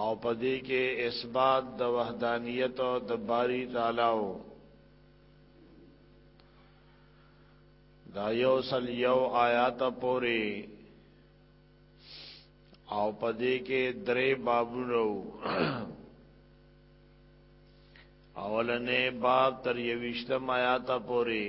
او پدې کې اثبات د وحدانیت او د باری تعالی او دا یو سل یو آیات پوری او پدې کې درې بابونه اولنې باب تر یوشتم آیات پوری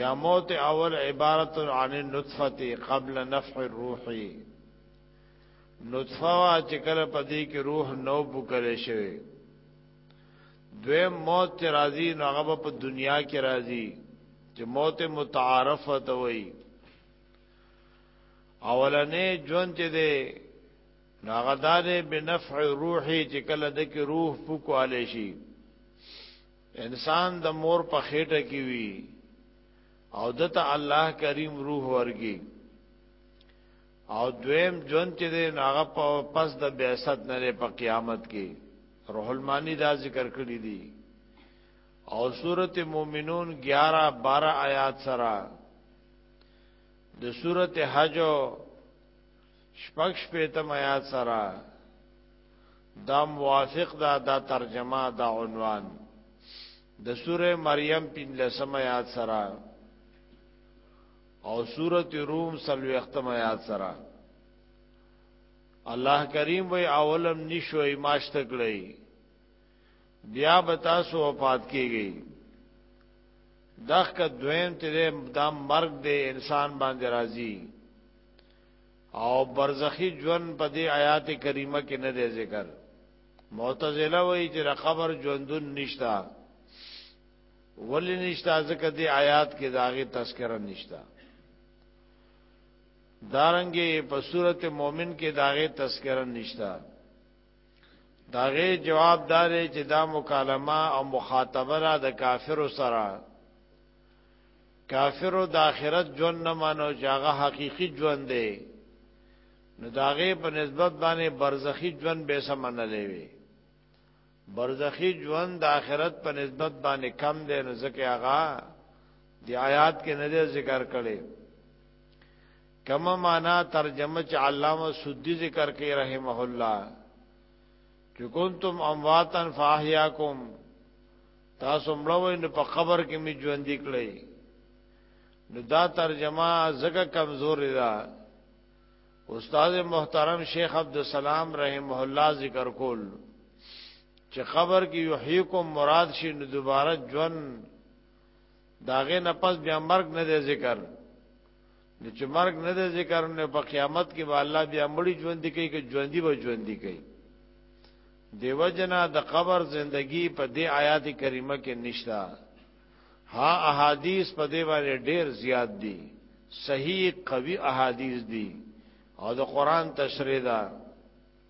یا موت اول عبارت عن النطفه قبل نفح الروح نطفه وا چې کله پدې کې روح نو بوکل شوی دوی موت راځي نو هغه په دنیا کې راځي چې موت متعارفه ته وایي اولنې ژوند چې دی ناغدار بنفع روحي چې کله د کې روح پوکواله شي انسان د مور په خېټه کې وی او دته الله کریم روح ورګي او دویم جون چې د ناغه په پس د بعثت نه په قیامت کې روح المانی دا ذکر کړی دی او سورت مومنون 11 12 آیات سره د سورت حج شپږ شپېتم آیات سره دا موافق دا دا ترجمه دا عنوان د سوره مریم پنځلسم آیات سره او سوره روم سلوختم آیات سره الله کریم وی اولم نشوي ماشته کړی بیا به تاسو وفات کیږئ دغه دویم ته د مرګ د انسان باندې راځي او برزخی ژوند په دې آیات کریمه کې نه دی ذکر معتزله وایي چې د قبر ژوندون نشتا ولی نشتا ځکه دې آیات کې داغه تذکرہ نشتا دارنګه په صورت مؤمن کې داغه تذکرہ نشتا داغه جواب دار چې دا مکالمه او مخاطبه را د کافر سره کافرو د آخرت ژوند نه مانو چې هغه حقيقي ژوند دی نو داغه په نسبت باندې برزخی ژوند به سمنلې وي برزخی ژوند د آخرت په نسبت باندې کم دی نو ځکه هغه دی آیات کې نه ذکر کړي کما معنا ترجمه چې علامه سدی ذکر کوي رحمه الله چې کنتم امواتن فاحیاکم تاسو مړوي نو په قبر کې می ژوند کړی نو دا ترجمه زګه کمزور ده استاد محترم شیخ عبد السلام رحمه الله ذکر کول چې قبر کې یحییکم مراد شي نو دوباره ژوند داغه نه پس بیا مرګ نه دی ذکر نو چې مرګ نه دی ذکر نو په قیامت کې به الله بیا مړي ژوند کوي کې ژوند دی به ژوند کوي دیو جنا د قبر زندگی په دې آیات کریمه کې نشتا ها احادیث په دې باندې ډېر زیات دي صحیح قوي احادیث دي او د قران تشریح ده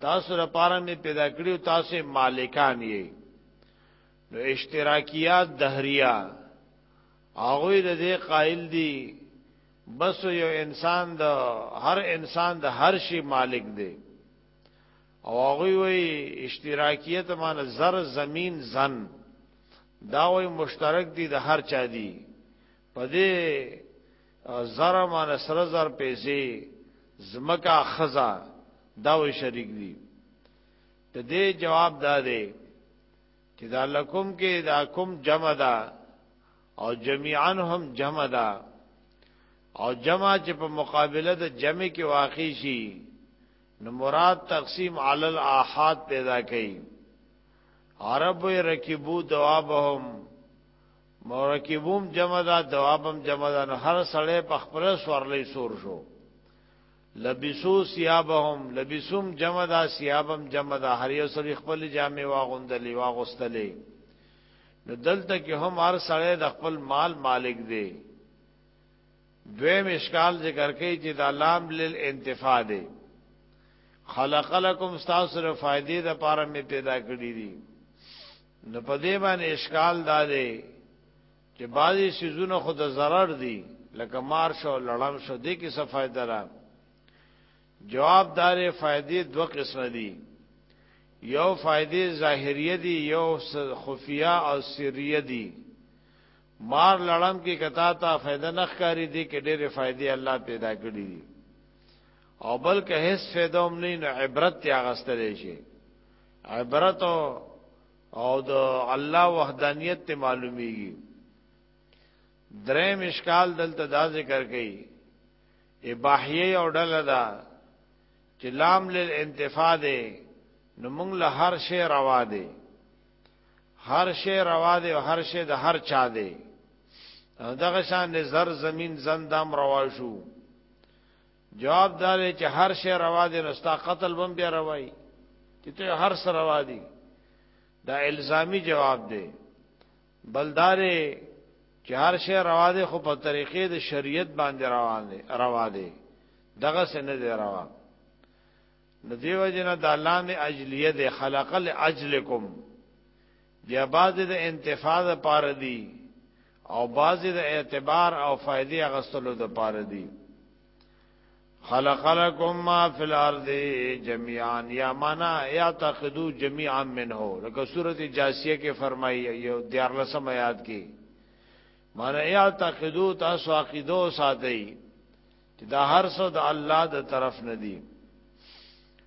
تاسو لپاره می پیدا کړیو تاسو مالکان یې نو اشتراکیات دهریا هغه د دې قائل دي بس یو انسان د هر انسان د هر شي مالک دی او هغه وی اشتراکیت معنی زر زمین زن دا وی مشترک دي د هر چا دي په دې زر مان سره زر پیسې زمکا خزا دا وی شریک دي د دې جواب دا دی چې دا لکم کې دا کوم جمع ده او جميعا هم جمع ده او جمع چې په مقابله د جمع کې واقع شي نو مراد تقسیم علی الاحاد پیدا کړي عرب رکبو دوابهم مرکبوم جمع دا دوابم جمع دا نو هر سړی په خپل سورلې سور شو لبسو سیابهم لبسوم جمع دا سیابم جمع دا هر یو سړی خپل جامې واغوندلې واغوستلې نو دلته کې هم هر سړی د خپل مال مالک دی دویم اشکال ذکر کوي چې دا لام للانتفاع دی خلق لكم استاسره فائدې د پاره می پیدا کړی دي نو په دې باندې اشکال دا دی چې بعضی سيزونه خود ضرر دي لکه مار شو لړم شو دې کې څه فائدہ را جواب دار فائدې دوه قسم دي یو فائدې ظاهریه دي یو خفیه او سریه دي مار لړم کې کتا ته فائدہ نخکاری دي کې ډېرې فائدې الله پیدا کړې دي او بلکې هیڅ فائدوم نه عبرت یا غستلې شي عبرت او د الله وحدانیت ته معلومیږي درې مشکال دلته دا ذکر کړي اباحیه او ډله دا چې لام للانتفاع ده نو موږ له هر شی روا ده هر شی روا ده او هر شی د هر چا ده دغه شان زر زمين زندام روا شو جواب دا دی چې هر شی روا دی نو ستا قتل بم بیا روای چې ته هر سره روا دی دا الزامی جواب دی بلدار چې هر شی روا دی خو په طریقې د شریعت باندې روان دی روا دی دغه څه نه دی روا ندیو جنا د الله می اجلیه دی خلق الاجلکم بیا بعضې د انتفاع د پاره دي او بعضې د اعتبار او فائدې اغستلو د پاره دي خلق لكم ما في الارض جميعا یا معنا یا تاخذو جميعا منه لکه سوره جاسیه کې فرمایي یو دیار لسم آیات کې معنا یا تاخذو تاسو عقیدو ساتي چې دا هر څه د الله د طرف نه دي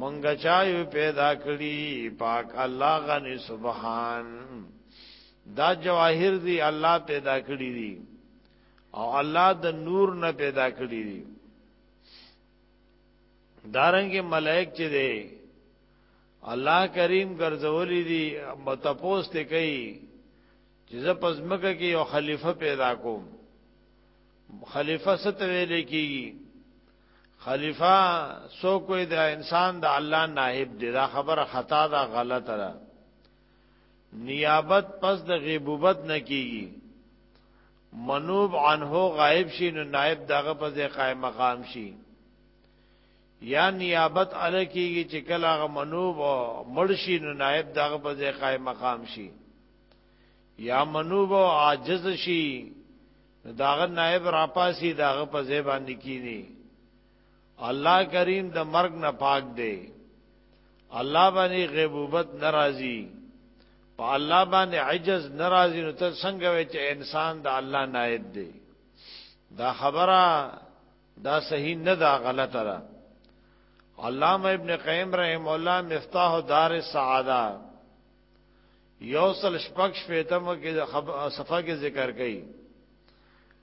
مونږ چایو پیدا کړی پاک الله غنی سبحان دا جواهر دی الله پیدا کړی دی او الله د نور نه پیدا کړی دی دارنګ ملائک چې دی الله کریم ګرځولې دي متپوس ته کوي چې زه پزمکه کې یو خلیفہ پیدا کوم خلیفہ ست ویلې کیږي خلیفہ سو کوئی دا انسان دا الله نائب دی دا خبره خطا دا غلطه ده نیابت پس د غیبوبت نه کیږي منوب عنه غائب شي نو نائب دغه په ځای قائم مقام شي یا نیابت ال کیږي چې کله هغه منوب مرشي نو نائب دغه په ځای قائم مقام شي یا منوب عاجز شي نو داغه نائب راپاسی داغه په ځای باندې کینی الله کریم د مرګ نه پاک دی الله باندې غیبوبت ناراضي په الله باندې عجز ناراضي نو ته څنګه وې چې انسان د الله نائب دی دا خبره دا صحیح نه دا غلطه ده علامه ابن قیم رحم الله مفتاح دار السعاده یوسل شپږ شپیتم کې د صفه کې ذکر کړي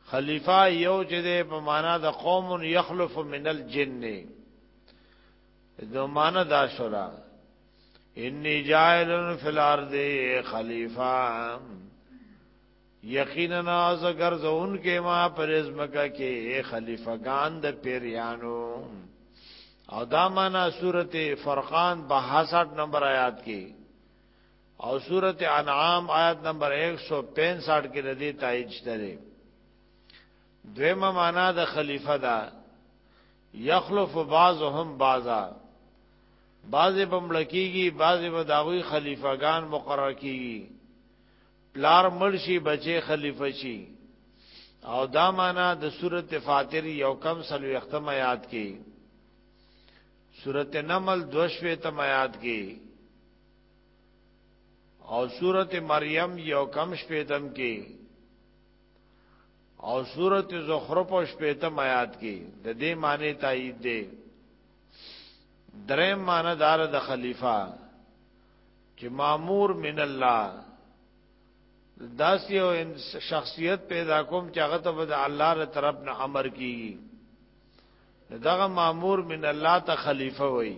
خلیفہ یو چې د په معنا د قوم یخلف من الجن نو معنا دا شورا انی جائل فی الارض خلیفہ یقینا از ګرځون کې ما پرزمکه کې خلیفګان د پیریانو او دا معنا سورته فرقان 62 نمبر آیات کې او سورت انعام آیت نمبر 165 کې د دې تایید شته دی دویمه معنا د خلیفہ دا یخلف بعضهم بعضا بعض بملکیږي بعض به داوی خلیفګان مقرر کیږي پلار مرشي بچي خلیفہ شي او دا معنا د سورت فاتر یو کم سلو ختم آیات کې سورت نمل دوشوي تم آیات کې او سورت مریم یو کم شپیتم کې او سورت زخرف او شپیتم آیات کې د دې معنی تایید دی درې معنی دار د خلیفہ چې مامور من الله داسې او شخصیت پیدا کوم چې هغه ته د الله تر طرف نه امر کیږي دغه مامور من الله ته خلیفہ وایي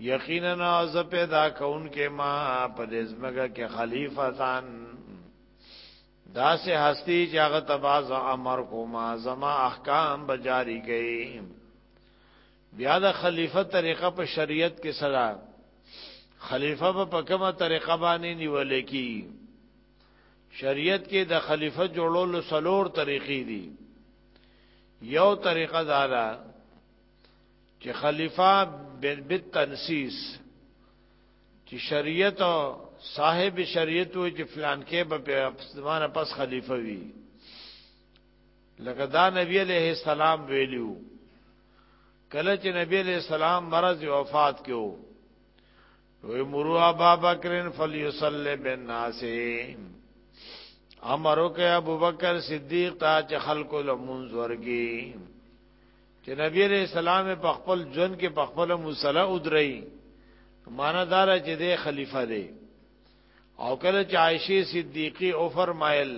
یقینا ز پیدا کون کې ما په دې زمګه کې خلیفتان دا سه هستی چې هغه تباز امر کوما زما احکام به جاری کړي بیا د خلیفہ طریقه په شریعت کې سره خلیفہ په پا کومه طریقه باندې نیول کی شریعت کې د خلیفہ جوړولو سلور طریقې دي یو طریقه دا ده چې خلیفہ بالتنسیس چې شریعت او صاحب شریعت وي چې فلان کې به زمانه پس خلیفہ وي لکه دا نبی علیہ السلام ویلو کله چې نبی علیہ السلام مرض وفات کیو وی مرو ابا بکرن فلیصلی بالناس امرو کې ابو بکر صدیق تا چې خلکو لمونځ ورګي چې نبی علیہ السلام په خپل ژوند کې په خپل مصلا ودرئ معنا دار چې دی خلیفہ دی او کله چې عائشه صدیقی او فرمایل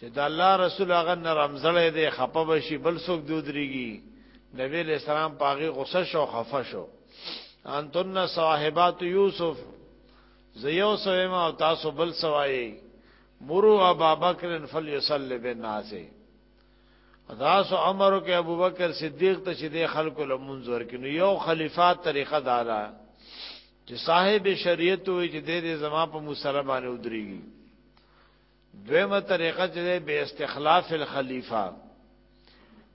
چې د الله رسول هغه نرمزړې دی خپه بشي بل څوک دودريږي نبی علیہ السلام پاغي غصه شو خفه شو انتن صاحبات یوسف زیو سویما او تاسو بل سوایي مرو ابا بکر فلیصلی بالناس دا سو عمر کې ابوبکر صدیق ته چې د خلکو لمونځ ورکینو یو خلیفہ طریقه دارا چې صاحب شریعت وي چې د دې زما په مسلمانانو ودرېږي دویمه طریقه چې به استخلاف الخلیفہ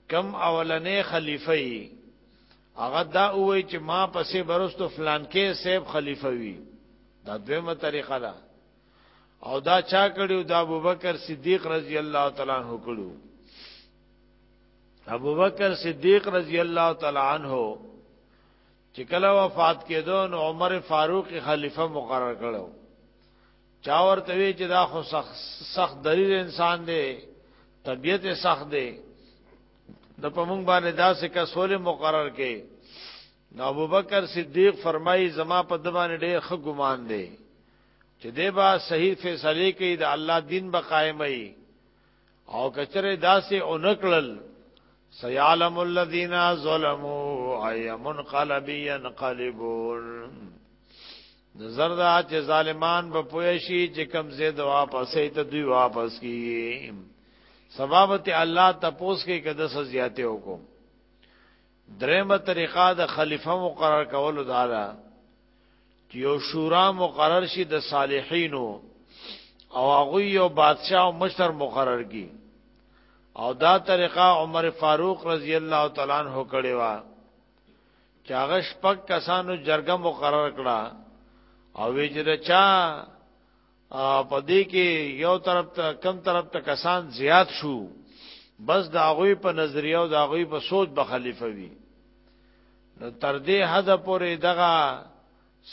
کم اولنې خلیفہ یې هغه دا وای چې ما پسې برستو فلان کې سیب خلیفہ وي دا دویمه طریقه ده او دا چا کړیو دا ابوبکر صدیق رضی الله تعالی عنہ کړو ابوبکر صدیق رضی الله تعالی عنہ چې کله وفات کېدو نو عمر فاروق خلیفہ مقرر کړو چا ورته وی چې دا خو سخت سخت دلیل انسان دی طبیعت سخت دی د پمون باندې داسې کسول مقرر کړي نو ابوبکر صدیق فرمایي زما په دمانه ډېر خګومان دی چې دی با صحیح فیصله کوي د الله دین به قائمای او کچره داسې اونکلل سيعلم الذين ظلموا اي منقلب ينقلبون نظر دا چې ظالمان به پوه شي چې کم زید واپس ای ته دوی واپس کیږي سبابت الله تپوس کې کده څه زیاته وکم درېمه طریقه د خلیفہ مقرر کولو داله چې یو شورا مقرر شي د صالحینو او هغه یو بادشاہ او مشر مقرر کی او دا طریقه عمر فاروق رضی الله تعالی عنہ کړی و چې هغه شپږ کسانو جرګه مقرر کړه او ویجره چا په دې کې یو طرف ته کم طرف ته کسان زیات شو بس د هغه په نظریه او د هغه په سوچ به خلیفہ وي نو تر دې حد پورې دغه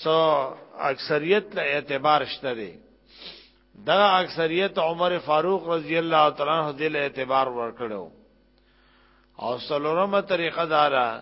سو اکثریت له اعتبار شته دی دا اکثریت عمر فاروق رضی الله تعالی عنہ دل اعتبار ورکړو او سلورمه طریقه دارا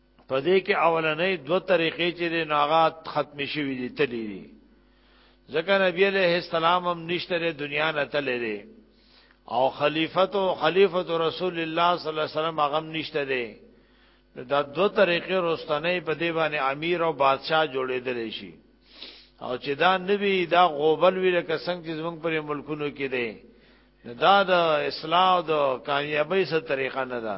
په دې کې اولنې دوه طریقې چې د ناغات ختم شوې دي تلې دي ځکه نبی عليه السلام هم نشته د دنیا نه تلې دي او خلیفۃ او خلیفۃ رسول الله صلی الله علیه وسلم هغه نشته دي دا دوه طریقې رستنې په دې باندې امیر او بادشاہ جوړېدل شي او چې دا نبی دا غوبل وی لکه څنګه چې زمونږ پر ملکونو کې دی دا د اصلاح او د کامیابی سره طریقه نه ده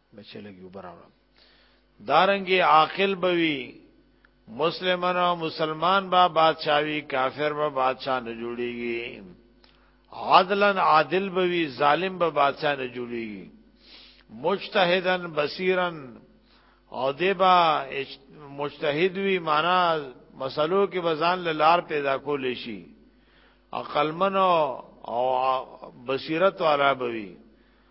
بچې لګي وبراوړه دارنګي عاقل بوي مسلمان او مسلمان با بادشاہي کافر با بادشاہ نه جوړيږي عدلن عادل بوي ظالم با بادشاہ نه جوړيږي مجتهدن بصیرن او دیبا مجتهد وی معنا مسلو کې بزان لار پیدا کول شي عقلمن او بصیرت والا بوي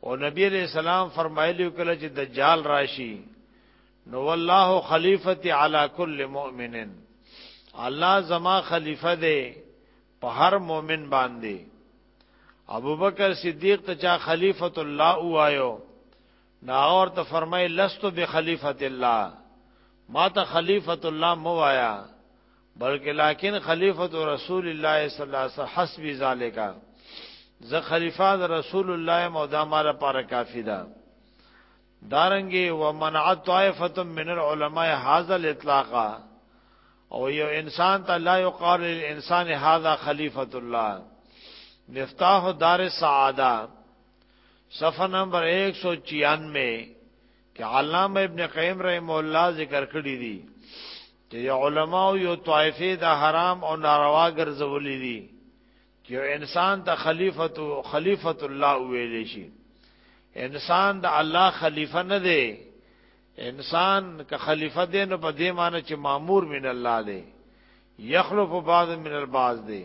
او نبی علیہ السلام فرمایلی کله چې دجال راشي نو والله خلیفتی علی کل مؤمن الله زما خلیفہ دی په هر مؤمن باندې ابوبکر صدیق ته چا خلیفۃ الله وایو نا اور ته فرمای لست بخلیفۃ الله ما ته خلیفۃ الله مو وایا بلکې لکن خلیفۃ رسول الله صلی الله علیه وسلم حسبی ذالک زه خلیفہ رسول الله مودا مال پر کافی ده دارنګي ومنع طائفه من العلماء هاذا الاطلاق او یو انسان ته لا یقال للانسان هاذا خلیفۃ الله مفتاح دار سعاده صفحه نمبر 196 کې علامه ابن قیم رحم الله ذکر کړی دی چې علما او یو طائفه د حرام او ناروا ګرځولې دي چې انسان ته خلیفۃ خلیفۃ الله ویل شي انسان د الله خلیفہ نه دی انسان که خلیفہ دی نو په دې معنی چې مامور من الله دی یخلف بعض من البعض دی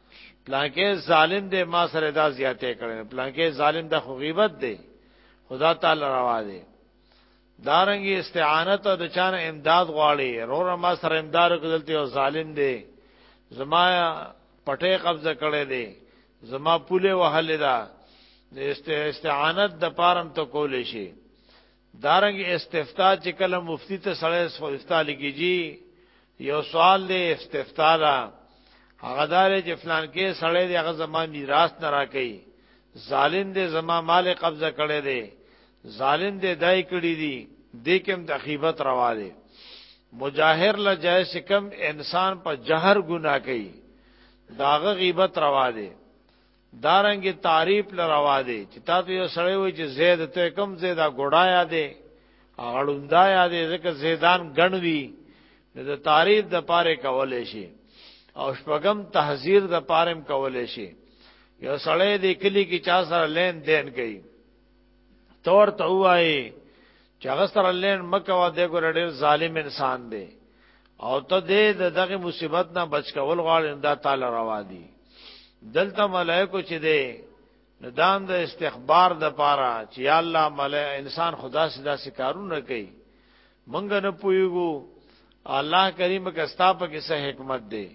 پلانکه ظالم دې ما سره دا زیاته کړي پلانکه ظالم د خو غیبت دی خدا تعالی روا دی دارنګي استعانت او د چانه امداد غواړي رور ما سره امداد کولته او ظالم دی زما پټه قبضه کړي دی زما پوله وهل دا استعانت د پارم ته کول شي دارنګ استفتاء چې کله مفتی ته سړی استفتاء لګیږي یو سوال دی استفتاء لا هغه دار چې فلان کې سړی دی هغه زما میراث نه راکې ظالم دی زما مال قبضه کړي دی ظالم دی دای کړي دی دې کوم د خیبت روا دی مجاهر لا جای سکم انسان په جهر ګناه کوي داغه غیبت روا دی دارنګه تعریف لروا دی چې تاسو یو سړی وای چې زید ته کم زیدا ګډا یادې اړوندا یادې ځکه زیدان غنوي د تعریف د پاره کولې شي او شپغم تحذير د پاره کولې شي یو سړی د کلی کې چا سره لین دین کوي تور ته وای چې هغه سره لین مکه وا دی ګور ډیر ظالم انسان دی او ته دې دغه مصیبت نه بچ کول غواړې دا تعالی روا دی دلته ملائکه چې دی ندام د استخبار د پاره چې الله ملائ انسان خدا سدا سکارونه کوي منګ نه پویګو الله کریم کستا په کې څه حکمت دی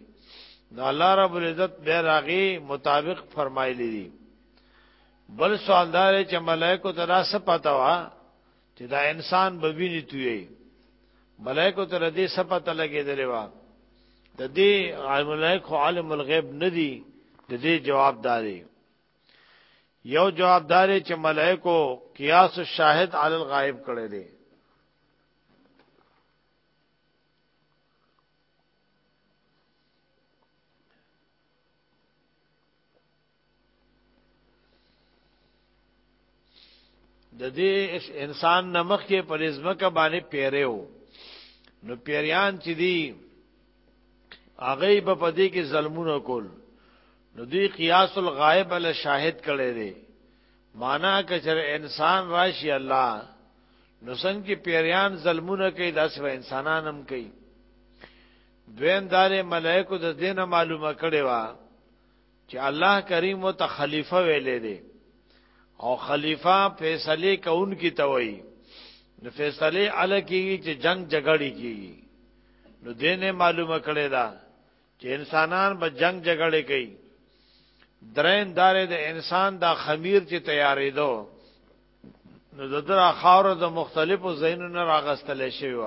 نو الله رب العزت به راغي مطابق فرمایلی دي بل سوال دار چې ملائکو ته دا څه پته وا چې دا انسان به ویني توي ملائکو ته دې څه پته لګېدلې وا د دې عالم ملائکو عالم الغیب ندي د دې جواب داري یو جواب داري چې ملائکو قیاس الشاهد علی الغائب کړي دي د دې انسان نمخ کې پر ځمکه باندې پیریو نو پیریان چې دی هغه په پدې کې ظلمونه کول نو دی قیاس الغائب له شاهد کړي دي معنا کچر انسان راشي الله نو څنګه پیریان ظلمونه کوي داس و انسانان هم کوي دویم دار ملائکو د دینه معلومه کړي وا چې الله کریم او ته خلیفہ ویلې دي او خلیفہ فیصله کوونکی ته وایي نو فیصله ال کیږي چې جنگ جګړه کیږي نو دینه معلومه کړي دا چې انسانان به جنگ جګړه کوي درین دار د دا انسان دا خمیر چې تیارې دو نو ددرا خاور د مختلفو زینونو راغستل شوی و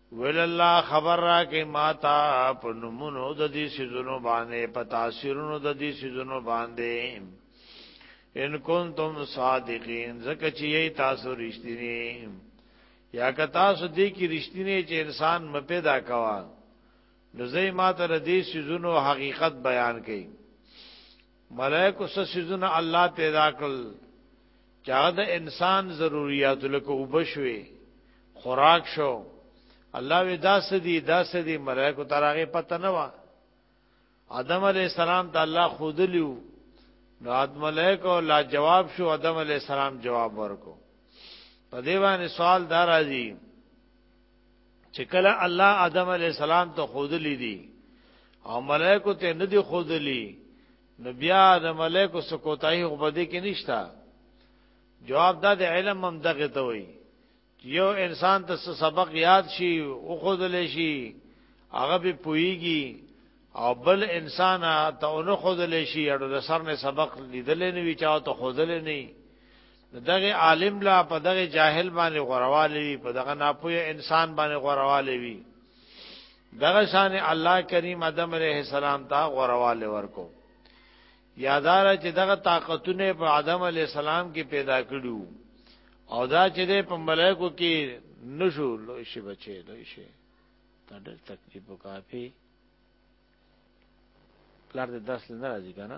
ویل الله خبر را کې ماتا په نمونو د دې سيزونو باندې په تاثیرونو د دې سيزونو باندې ان کنتم صادقین زکه چې یی تاسو رښتینی یا که تاسو دې کې رښتینی چې انسان م پیدا کوا نو زې ماته د دې سيزونو حقیقت بیان کړي ملائکو سسیزونه الله پیدا کړل چا د انسان ضرورت لکه وبشوي خوراک شو الله وی داس دی داس دی ملائکو ترغه پته نه وا آدم علی السلام ته الله خود لیو نو آدم ملائکو لا جواب شو آدم علی السلام جواب ورکو په دیوانه سوال دارا دی چې کله الله آدم علی السلام ته خودلې دي او ملائکه ته نه دي خودلې نو بیا د ملائکه سکوتای خو بده کې نشتا جواب دا د علم هم دغه ته وي یو انسان ته سبق یاد شي او خودلې شي هغه به پويږي او بل انسان ته اونو خودلې شي اړو د سر نه سبق لیدلې نه وی چاو ته خودلې نه دغه عالم لا په دغه جاهل باندې غورواله وي په دغه ناپوهه انسان باندې غورواله وي دغه شان الله کریم ادم علیه السلام ته غورواله ورکو یادار چې دغه طاقتونه په آدم علی السلام کې پیدا کړو او دا چې په ملائکو کې نشو لوی شي بچي لوی شي دا ډېر تکلیف وکافي پلار دې درس نه راځي کنه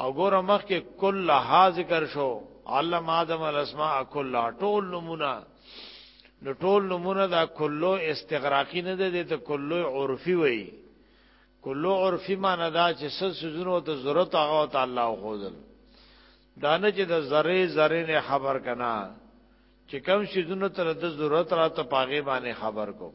او ګوره مخکې کل ها ذکر شو علم آدم الاسماء کل ټول نمونه نو ټول نمونه دا کلو استغراقی نه ده ته کلو عرفی وای کلو عرفی معنی دا چې سل سزونو ته ضرورت هغه ته الله خوذل دانه چې د ذره ذره نه خبر کنا چې کم سزونو ته د ضرورت را ته پاغه باندې خبر کوم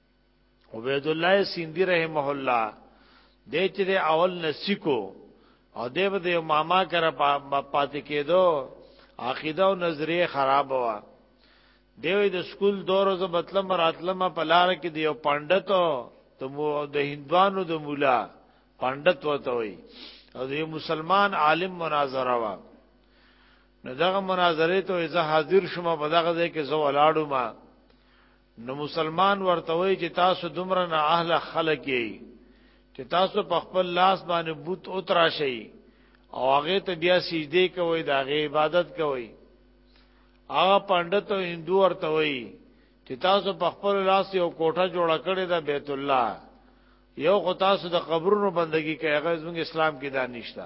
عبید الله سیندی رحمه الله د چې د اول نسیکو او د به د ماما کرا پاتې کېدو عقیده او نظریه خراب وا دیوې د سکول دورو زو مطلب راتلمه په لار کې د یو پندت ته مو د هندوانو د مولا پندت وته وي او د مسلمان عالم مناظره وا نو دغه مناظره ته زه حاضر شوم په دغه ځای کې زو ولاړو ما نو مسلمان ورته وی چې تاسو دومره نه اهل خلک یی چې تاسو په خپل لاس باندې بوت او تراشي او هغه ته بیا سجده کوي دا غي عبادت کوي هغه پندت او هندو ورته وی چې تاسو په خپل لاس یو کوټه جوړ کړی دا بیت الله یو خو تاسو د قبرونو بندگی کوي هغه زموږ اسلام کې دا نشته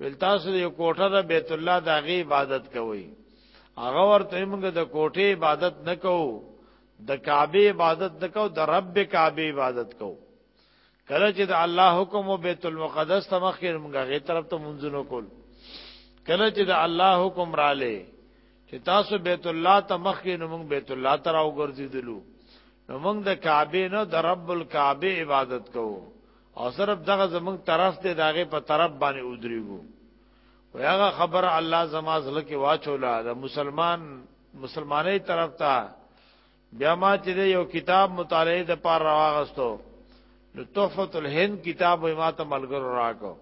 ول تاسو د کوټه د بیت الله د غي عبادت کوي هغه ورته موږ د کوټه عبادت نکو د کعبه عبادت نکو د رب کعبه عبادت کو کله چې د الله حکم او بیت المقدس ته مخ کې موږ غي طرف ته منځونو کول کله چې د الله حکم را لې چې تاسو بیت الله ته مخ کې موږ بیت الله ته راو ګرځیدلو نو موږ د کعبه نه د رب الکعبه عبادت کوو او صرف دغه زمنګ طرف ته داغه په طرف باندې ودرېګو ویغه خبر الله زما زله کې واچولا د مسلمان مسلمانې طرف ته بیا ما چې یو کتاب مطالعه د پار راغستو نو تحفت الهند کتاب ما ته ملګر راکو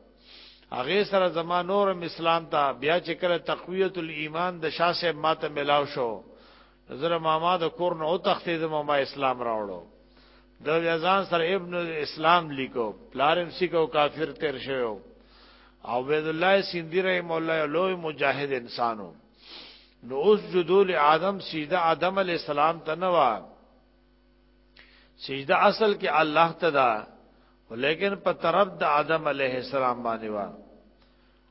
هغه سره زما نور اسلام ته بیا چې کله تقویت الایمان د شاسه ما ته ملاو شو زره ماما د کور نه او تختې د ماما اسلام راوړو د ځان سره ابن اسلام لیکو پلارم سیکو کافر تیر شوی او عبد الله سیندی رحم مولا لوی مجاهد انسانو نو اوس جدول آدم سیده آدم علی السلام ته نوا سجده اصل کې الله ته دا ولیکن په طرف د آدم علیه السلام باندې و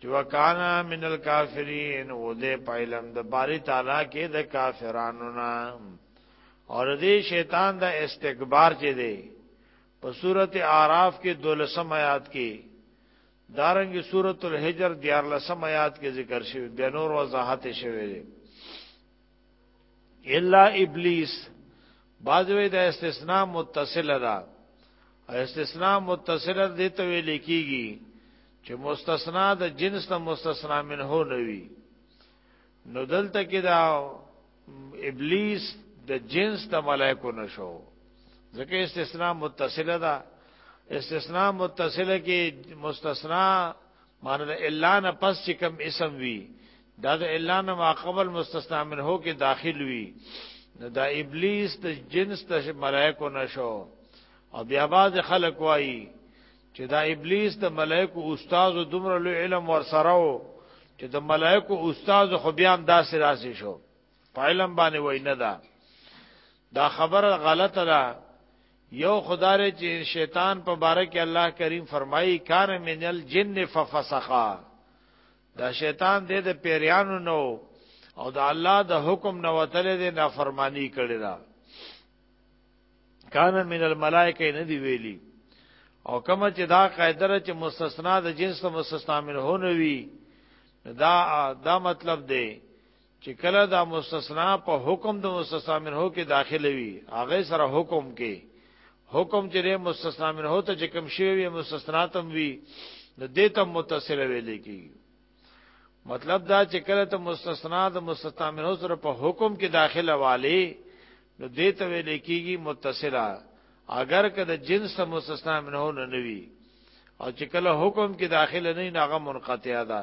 چې وکانا من الکافرین او دې پایلم د باری تعالی کې د کافرانو نه اور دې شیطان د استکبار چې دی په صورت اعراف کې دولسم آیات کې دارنګ صورت الحجر دیار لسم آیات کې ذکر شوی د نور وضاحت شوی دی الا ابلیس بعضوی د استثناء متصله ده استثناء متصله دې ته ویل کیږي چې مستثنا د جنس نه مستثنا منه نه وي نو دلته کې دا ابلیس د جنس د ملائکو نشو ځکه استثناء متصله ده استثناء متصله کې مستثنا معنی د الا نه پس چې کوم اسم وي دا د الا نه ما قبل مستثنا منه کې داخل وي نو دا ابلیس د جنس د ملائکو نشو او بیا باز خلک وایي چې دا ابلیس د ملائکو استاد او دومره لوی علم ورسره وو چې د ملائکو استاد خو بیا هم داسې راسي شو په علم باندې وای نه دا دا خبره غلطه ده یو خدای چې شیطان په باره کې الله کریم فرمایي کان منل جن ففسخا دا شیطان دې د پیریانو نو او د الله د حکم نه وتلې دې نافرمانی کړی دا کان من الملائکه نه دی ویلی او کما چې دا قاعده چې مستثنا د جنس ته مستثنا منه نه وی دا دا مطلب دی چې کله دا مستثنا په حکم د مستثنا منه کې داخله وي هغه سره حکم کې حکم چې له مستثنا منه ته چې کوم شی وي مستثنا تم وي نو دې ته متصل ویل کی مطلب دا چې کله ته مستثنا د مستثنا منه سره په حکم کې داخله والی نو دې ته ویل کیږي متصلا اگر که د جنس مستثنا منه نه نوي او چې کله حکم کې داخله نه نه هغه منقطع ده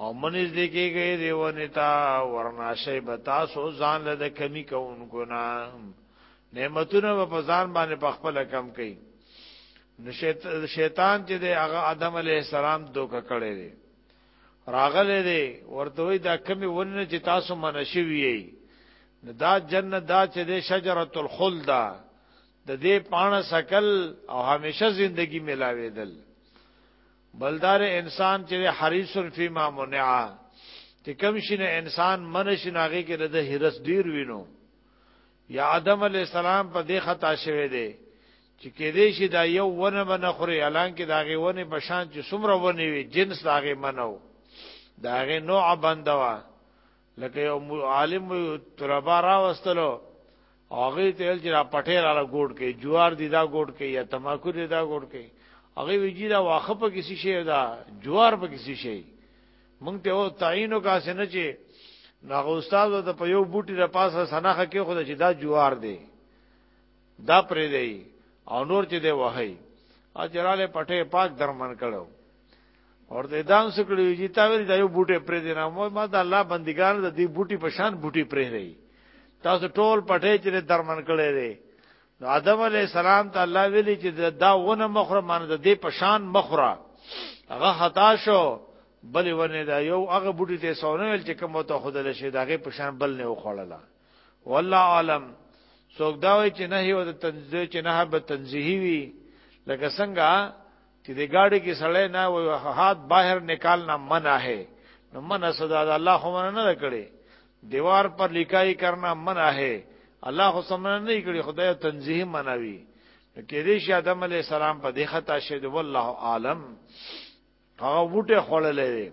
او منځ دې کېږي دی ونتا ورناشه به تاسو ځان له کمی کوونکو نه نعمتونه په ځان باندې په خپل کم کوي نو شیطان چې دی هغه آدم علی السلام دوک کړی دی راغله دی ورته وی دا کمی ونه چې تاسو منشي وی دا جنت دا چې دی شجره الخلد د دې پانه سکل او همیشه زندگی ملاوي دل بلدار انسان چې حریص فی ما منع چې کم شنه انسان من شناغي کې د هرس ډیر وینو یا آدم علی السلام په دې خطا شوه دی چې کې دې شي دا یو ونه باندې خوري الان کې داغه ونه په شان چې څومره ونه وي جنس داغه منو داغه نوع بندوا لکه یو عالم تربا را وستلو هغه ته چې را پټه را ګوډ کې جوار دی دا ګوډ کې یا تماکو دی دا ګوډ کې هغه ویجی دا واخه په کسی شی دا جوار په کسی شی مونږ ته او تعینو کا سن چې ناغه استاد ته په یو بوټي را پاسه سناخه کې خو چې دا جوار دی دا پرې دی او نور چې دی وهي اجراله پټه پاک درمن کړو ورته دام سکړي چې تا ویل دا یو بوټي پرې دی نه ما د الله بندګان د دې بوټي په شان بوټي پرې دی تاسو ټول پټه چې درمن کړي دی نو آدم علی السلام ته الله ویلي چې دا ونه مخره مان د دې په شان مخره هغه خطا شو بل ونه دا یو هغه بوټي ته سونه ویل چې کوم ته خود له شي داغه په شان بل نه وخړله والله عالم څوک دا وایي چې نه یو د تنزیه چې نه به تنزیهی وي لکه څنګه چې د گاډي کې سړی نه وي هات باهر نکالنا منع ہے نو منع صدا د الله خو منع نه کړي دیوار پر لیکای کرنا منع ہے الله خو سمنه نه کړي خدای تنزیه منوي کې دې شي آدم علی السلام په دې خطا شه دی والله عالم هغه وټه خړلې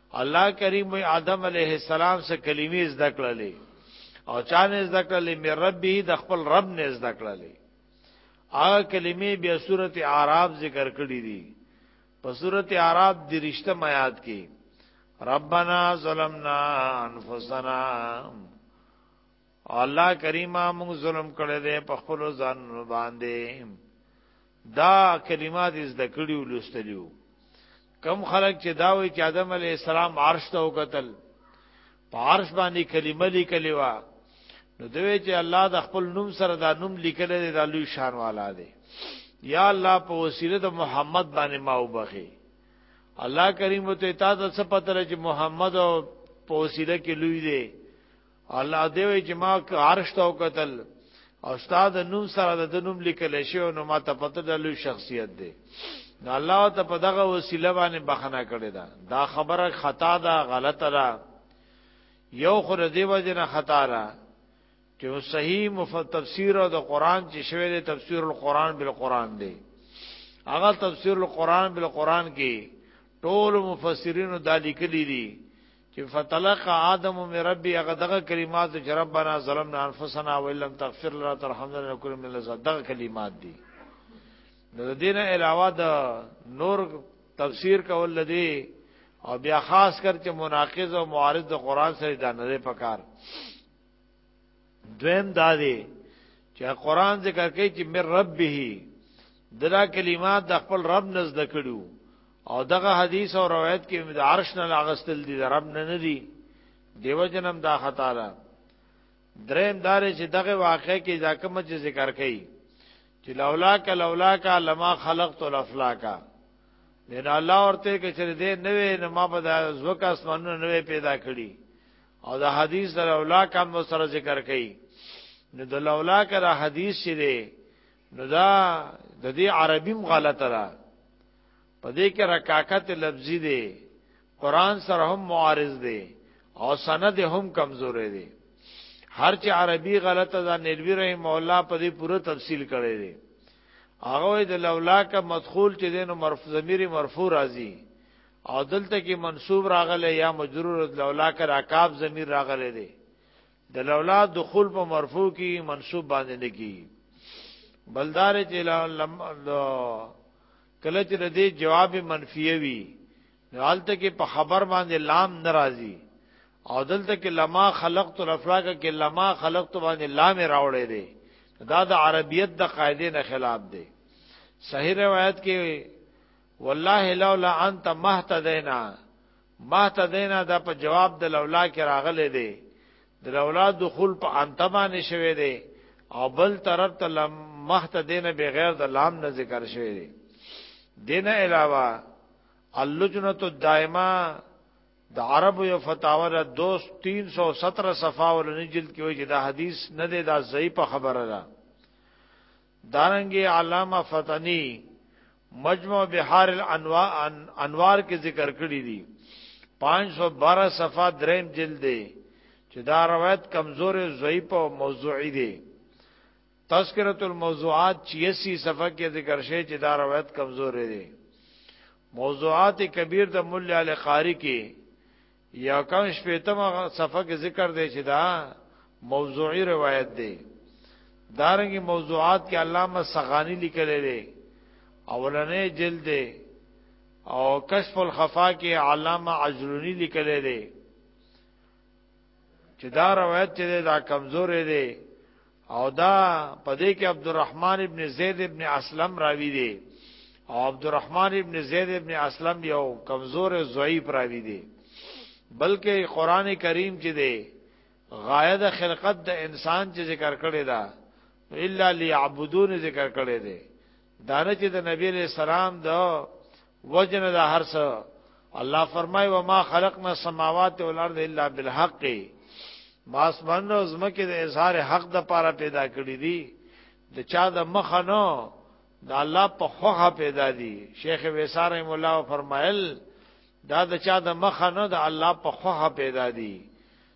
الله کریم آدم علیه السلام سره کلمې زده کړلې او چا نه زده کړلې مې ربي د خپل رب نه زده کړلې هغه کلمې بیا سورته اعراف ذکر کړې دي په سورته اعراف د رښتیا میات کې ربنا ظلمنا انفسنا الله کریمه موږ ظلم کړی دی په خپل ځان باندې دا کلمات از د کړیو لستلیو کم خلک چې دا وی چې آدم علی السلام عرش ته وکتل په عرش باندې کلمه لیکلی و نو دوی چې الله د خپل نوم سره دا نوم لیکل دی د لوی شان والا دی یا الله په وسیله د محمد باندې ما وبخي الله کریم ته تا ته څه پته چې محمد او په وسیله کې لوی دی الله دی وی چې ما عرش ته وکتل او استاد نوم سره د نوم لیکل شي نو ما ته پته د لوی شخصیت دی نو الله ته په دغه وسیله باندې بخنه کړی دا دا خبره خطا ده غلطه ده یو خو د دیو جن خطا ده چې صحیح مفت تفسیر او د قران چې شوی دی تفسیر القرآن بالقرآن دی هغه تفسیر القرآن بالقرآن کې ټول مفسرین دا لیکلي دي چې فتلق آدم من ربي هغه دغه کلمات چې ربنا ظلمنا انفسنا وان لم تغفر لنا ترحمنا لنكن من الذين دغه کلمات دي د دین علاوه د نور تفسیر کول لدی او بیا خاص کر چې مناقض او معارض د قران سره دا نه پکار دویم دا دی چې قران ذکر کوي چې مر ربه دلا کلمات د خپل رب نزد کړو او دغه حدیث او روایت کې د عرش نه لاغستل دي د رب نه نه دي دیو جنم دا خطا ده دریم دار چې دغه واقع کې ځکه مچ ذکر کړي چې لولا کا لولا کا لما خلقت الافلاک دین الله ورته کې چې دې نوې نه ما په ځکه اسمانونه نوې پیدا کړي او دا حدیث در اولا کم سره ذکر کړي نو د لولا کرا حدیث چې دی نو دا د دې عربیم غلطه ده په دې کې رکاکت لفظي دی قران سره هم معارض دی او سند هم کمزورې دی هر چې عربي غلطه ده نلوی رحم الله په دې پوره تفصیل کړی دی هغه د لولا کا مدخول چې دینو مرف ضمیر مرفوع راځي او دلته کې منصوب راغله یا مجرور لولا کر عقاب ضمیر راغله دی د لولا دخول په مرفوع کې منصوب باندې نه کی بلدار چې کله چې د دې جواب منفی وي حالته کې په خبر باندې لام ناراضي او دلته کې لما خلقت الافلاک کې لما خلقت باندې لام راوړې دي دا د عربیت د قاعده نه خلاف دی صحیح روایت کې والله لولا انت مهتدینا مهتدینا دا په جواب د لولا کې راغلي دي د لولا دخول په انت باندې شوی دی او بل طرف ته لم مهتدینا بغیر د لام نه ذکر شوی دی دینه علاوه اللجنه الدائمه د عربو یو فتاوا را 2317 صفحه ولنی جلد کې وایي چې دا حدیث نه دی دا ضعیف خبره ده دارنګي علامه فتنی مجموع بحار الانواع انوار کې ذکر کړی دی 512 صفحه دریم جلد دی چې دا روایت کمزور ضعیف او موضوعی دی تذکرۃ الموضوعات 86 صفحه کې ذکر شوی چې دا روایت کمزور دی موضوعات کبیر د مولا علی قاری کې یا کم شپیتم صفحه کې ذکر دی چې دا موضوعی روایت دی دارنګي موضوعات کې علامه سخانی لیکل دی اولنې جلد دی او کشف الخفا کې علامه عجلونی لیکل دی چې دا روایت چې دا کمزورې دی او دا پدې کې عبدالرحمن ابن زید ابن اسلم راوی دی او عبدالرحمن ابن زید ابن اسلم یو کمزور ضعیف راوی دی بلکې قران کریم چې دی غایه د خلقت د انسان چې ذکر کړی دا الا ليعبدون ذکر کړی دی دانه چې د نبی له سلام د وجنه د هرڅ الله فرمای و ما خلقنا السماوات والارض الا بالحق ما اسمان او زمکه د اظهار حق د پاره پیدا کړی دي د چا د مخ نه د الله په خوخه پیدا دي شیخ ویسار رحم الله فرمایل دا د چا د مخ نه د الله په خوخه پیدا دي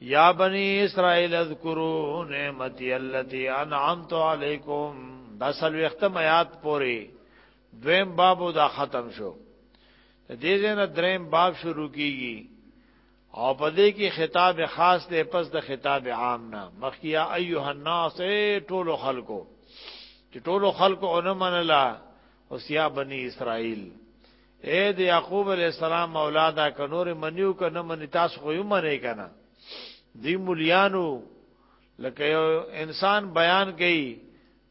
یا بنی اسرائیل اذکروا نعمتي التي انعمت علیکم دا سلوختم آیات پوری دویم باب دا ختم شو دې زنه دریم باب شروع کیږي او په دې کې خطاب خاص دی پس د خطاب عام نه مخیا ایه الناس ټول خلکو چې ټول خلکو اونمنلا اوس یا بنی اسرائیل اے د یعقوب علی السلام اولادا ک نور منیو ک نه منی تاسو خو یې منی کنه دی مليانو لکه یو انسان بیان کوي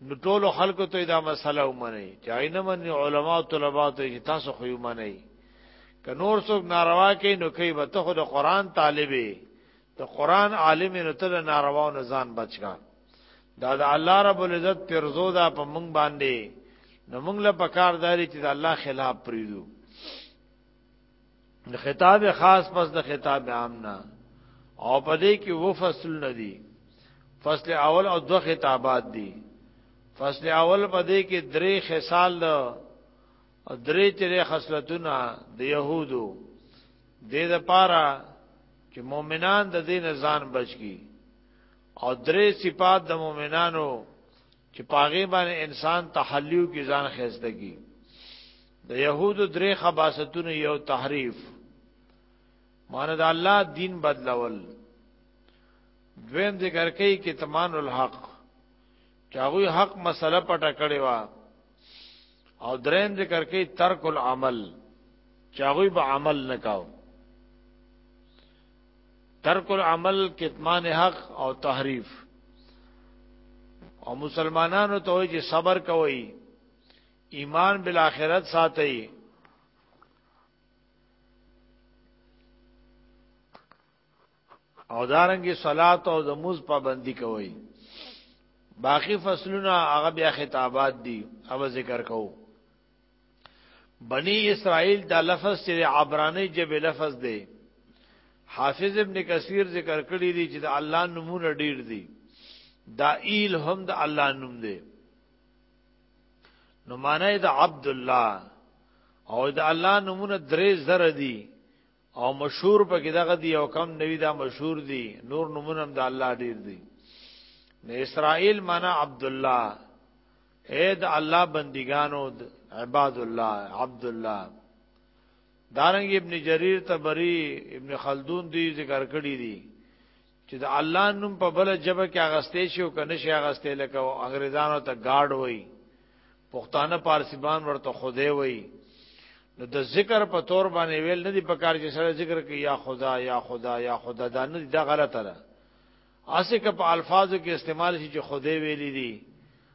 نو ټول خلکو ته دا مسله ومني چې اينه من علما او طلبا ته چې تاسو خو ومني ک نور څوک ناروا کوي نو کوي به ته خو د قران طالبې د قران عالم نه تل ناروا او نزان بچګا دا د الله رب العزت پرزو دا په مونږ باندې نو مونږ له پکار داري چې د الله خلاف پریدو د خطاب خاص پس د خطاب عام نه او په دې کې و فصل نه دي فصل اول او دو خطابات دي فصل اول په دې کې درې خصال او درې چرې خصلتونه د يهودو د دې لپاره چې مؤمنان د دین ځان بچ کی او درې صفات د مؤمنانو چې پاغه باندې انسان تحلیو کی ځان خسته کی د يهودو درې خباستونه یو تحریف مان د الله دین بدلول دویم ذکر کوي کتمان الحق چې هغه حق مسله پټه کړې و او درېم ذکر کې ترک العمل چې هغه به عمل نکاو ترک العمل کتمان حق او تحریف او مسلمانانو ته وایي چې صبر کوئ ایمان بالآخرت ساتئ او دارنګي صلات او د موز پابندي کوي باقی فصلونه هغه بیا خطابات دي او ذکر کوو بنی اسرائیل دا لفظ چې عبرانی جبه لفظ دی حافظ ابن کثیر ذکر کړی دی چې د الله نمونه ډیر دي دا ایل هم د الله نوم دی نو معنی د عبد الله او د الله نمونه درې زره دي او مشهور پکې دغه دی او کم نوی دا مشهور دی نور نمونه هم د الله ډیر دی نه اسرائیل معنا عبد الله اے د الله بندګانو عباد الله عبد الله دارنګ ابن جریر تبری ابن خلدون دی ذکر کړی دی چې د الله نوم په بل جبه کې اغستې شي او کنه شي اغستې لکه انګريزانو ته گارد وای پښتانه پارسيبان ورته خوده وای نو د ذکر په تور باندې ویل نه دی په کار چې سره ذکر کوي یا خدا یا خدا یا خدا دا نه دا غلطه ده اسه که په الفاظو کې استعمال شي چې خوده ویلي دي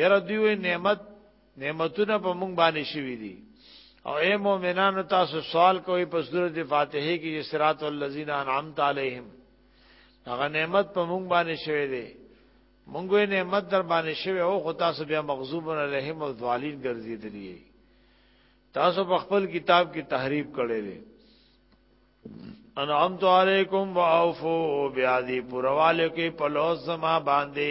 یره دوی نعمت نعمتونه په مونږ باندې شوی دي او اے مؤمنانو تاسو سوال کوئ په سورۃ فاتحه کې چې صراط الذین انعمت علیهم هغه نعمت په مونږ باندې شوی دی مونږ یې نعمت در باندې شوی او خو تاسو بیا مغضوب علیهم او ظالین ګرځیدلی تاسو په خپل کتاب کې تحریف کړی دی انعمت علیکم واوفو بیادی پرواله کې په لوز ما باندې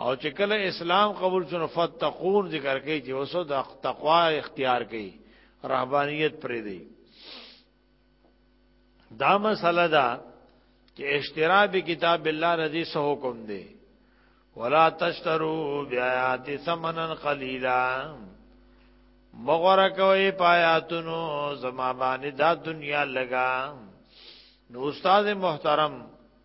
او چې کله اسلام قبول شونه فتقون ذکر کوي چې اوسو د تقوا اختیار کوي رهبانيت پرې دی دا مسله ده چې اشترا به کتاب الله رضی سه حکم دی ولا تشترو بیاات ثمنن قلیلا مغره کوي پایاتونو زما باندې دا دنیا لگا نو استاد محترم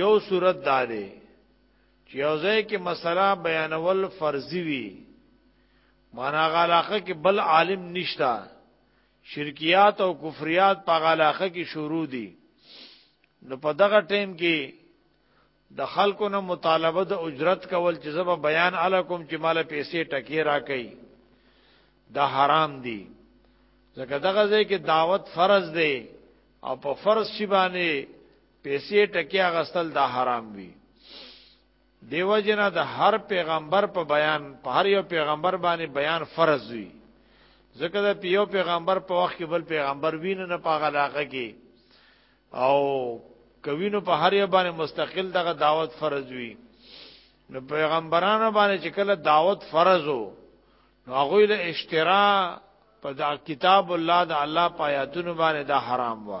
یو صورت دا دی چې یو ځای کې مسله بیانول فرضي وي معنا غلاخه کې بل عالم نشتا شرکیات او کفریات په غلاخه کې شروع دي نو په دغه ټیم کې د خلکو نه مطالبه د اجرت کول چې زب بیان علیکم چې مال پیسې ټکی را کوي دا حرام دي ځکه دغه ځای کې دعوت فرض دی او په فرض شی باندې پیسې ټکی غستل دا حرام وی دیو جنا د هر پیغمبر په بیان په هر یو پیغمبر باندې بیان فرض وی ځکه دا پیو پیغمبر په وخت کې بل پیغمبر وینه نه پاغه علاقه کې او کوینو په هر یو باندې مستقل دغه دعوت فرض وی نو پیغمبرانو باندې چې کله دعوت فرض وو نو هغه له اشترا په دا کتاب الله د الله پایاتونو باندې دا حرام و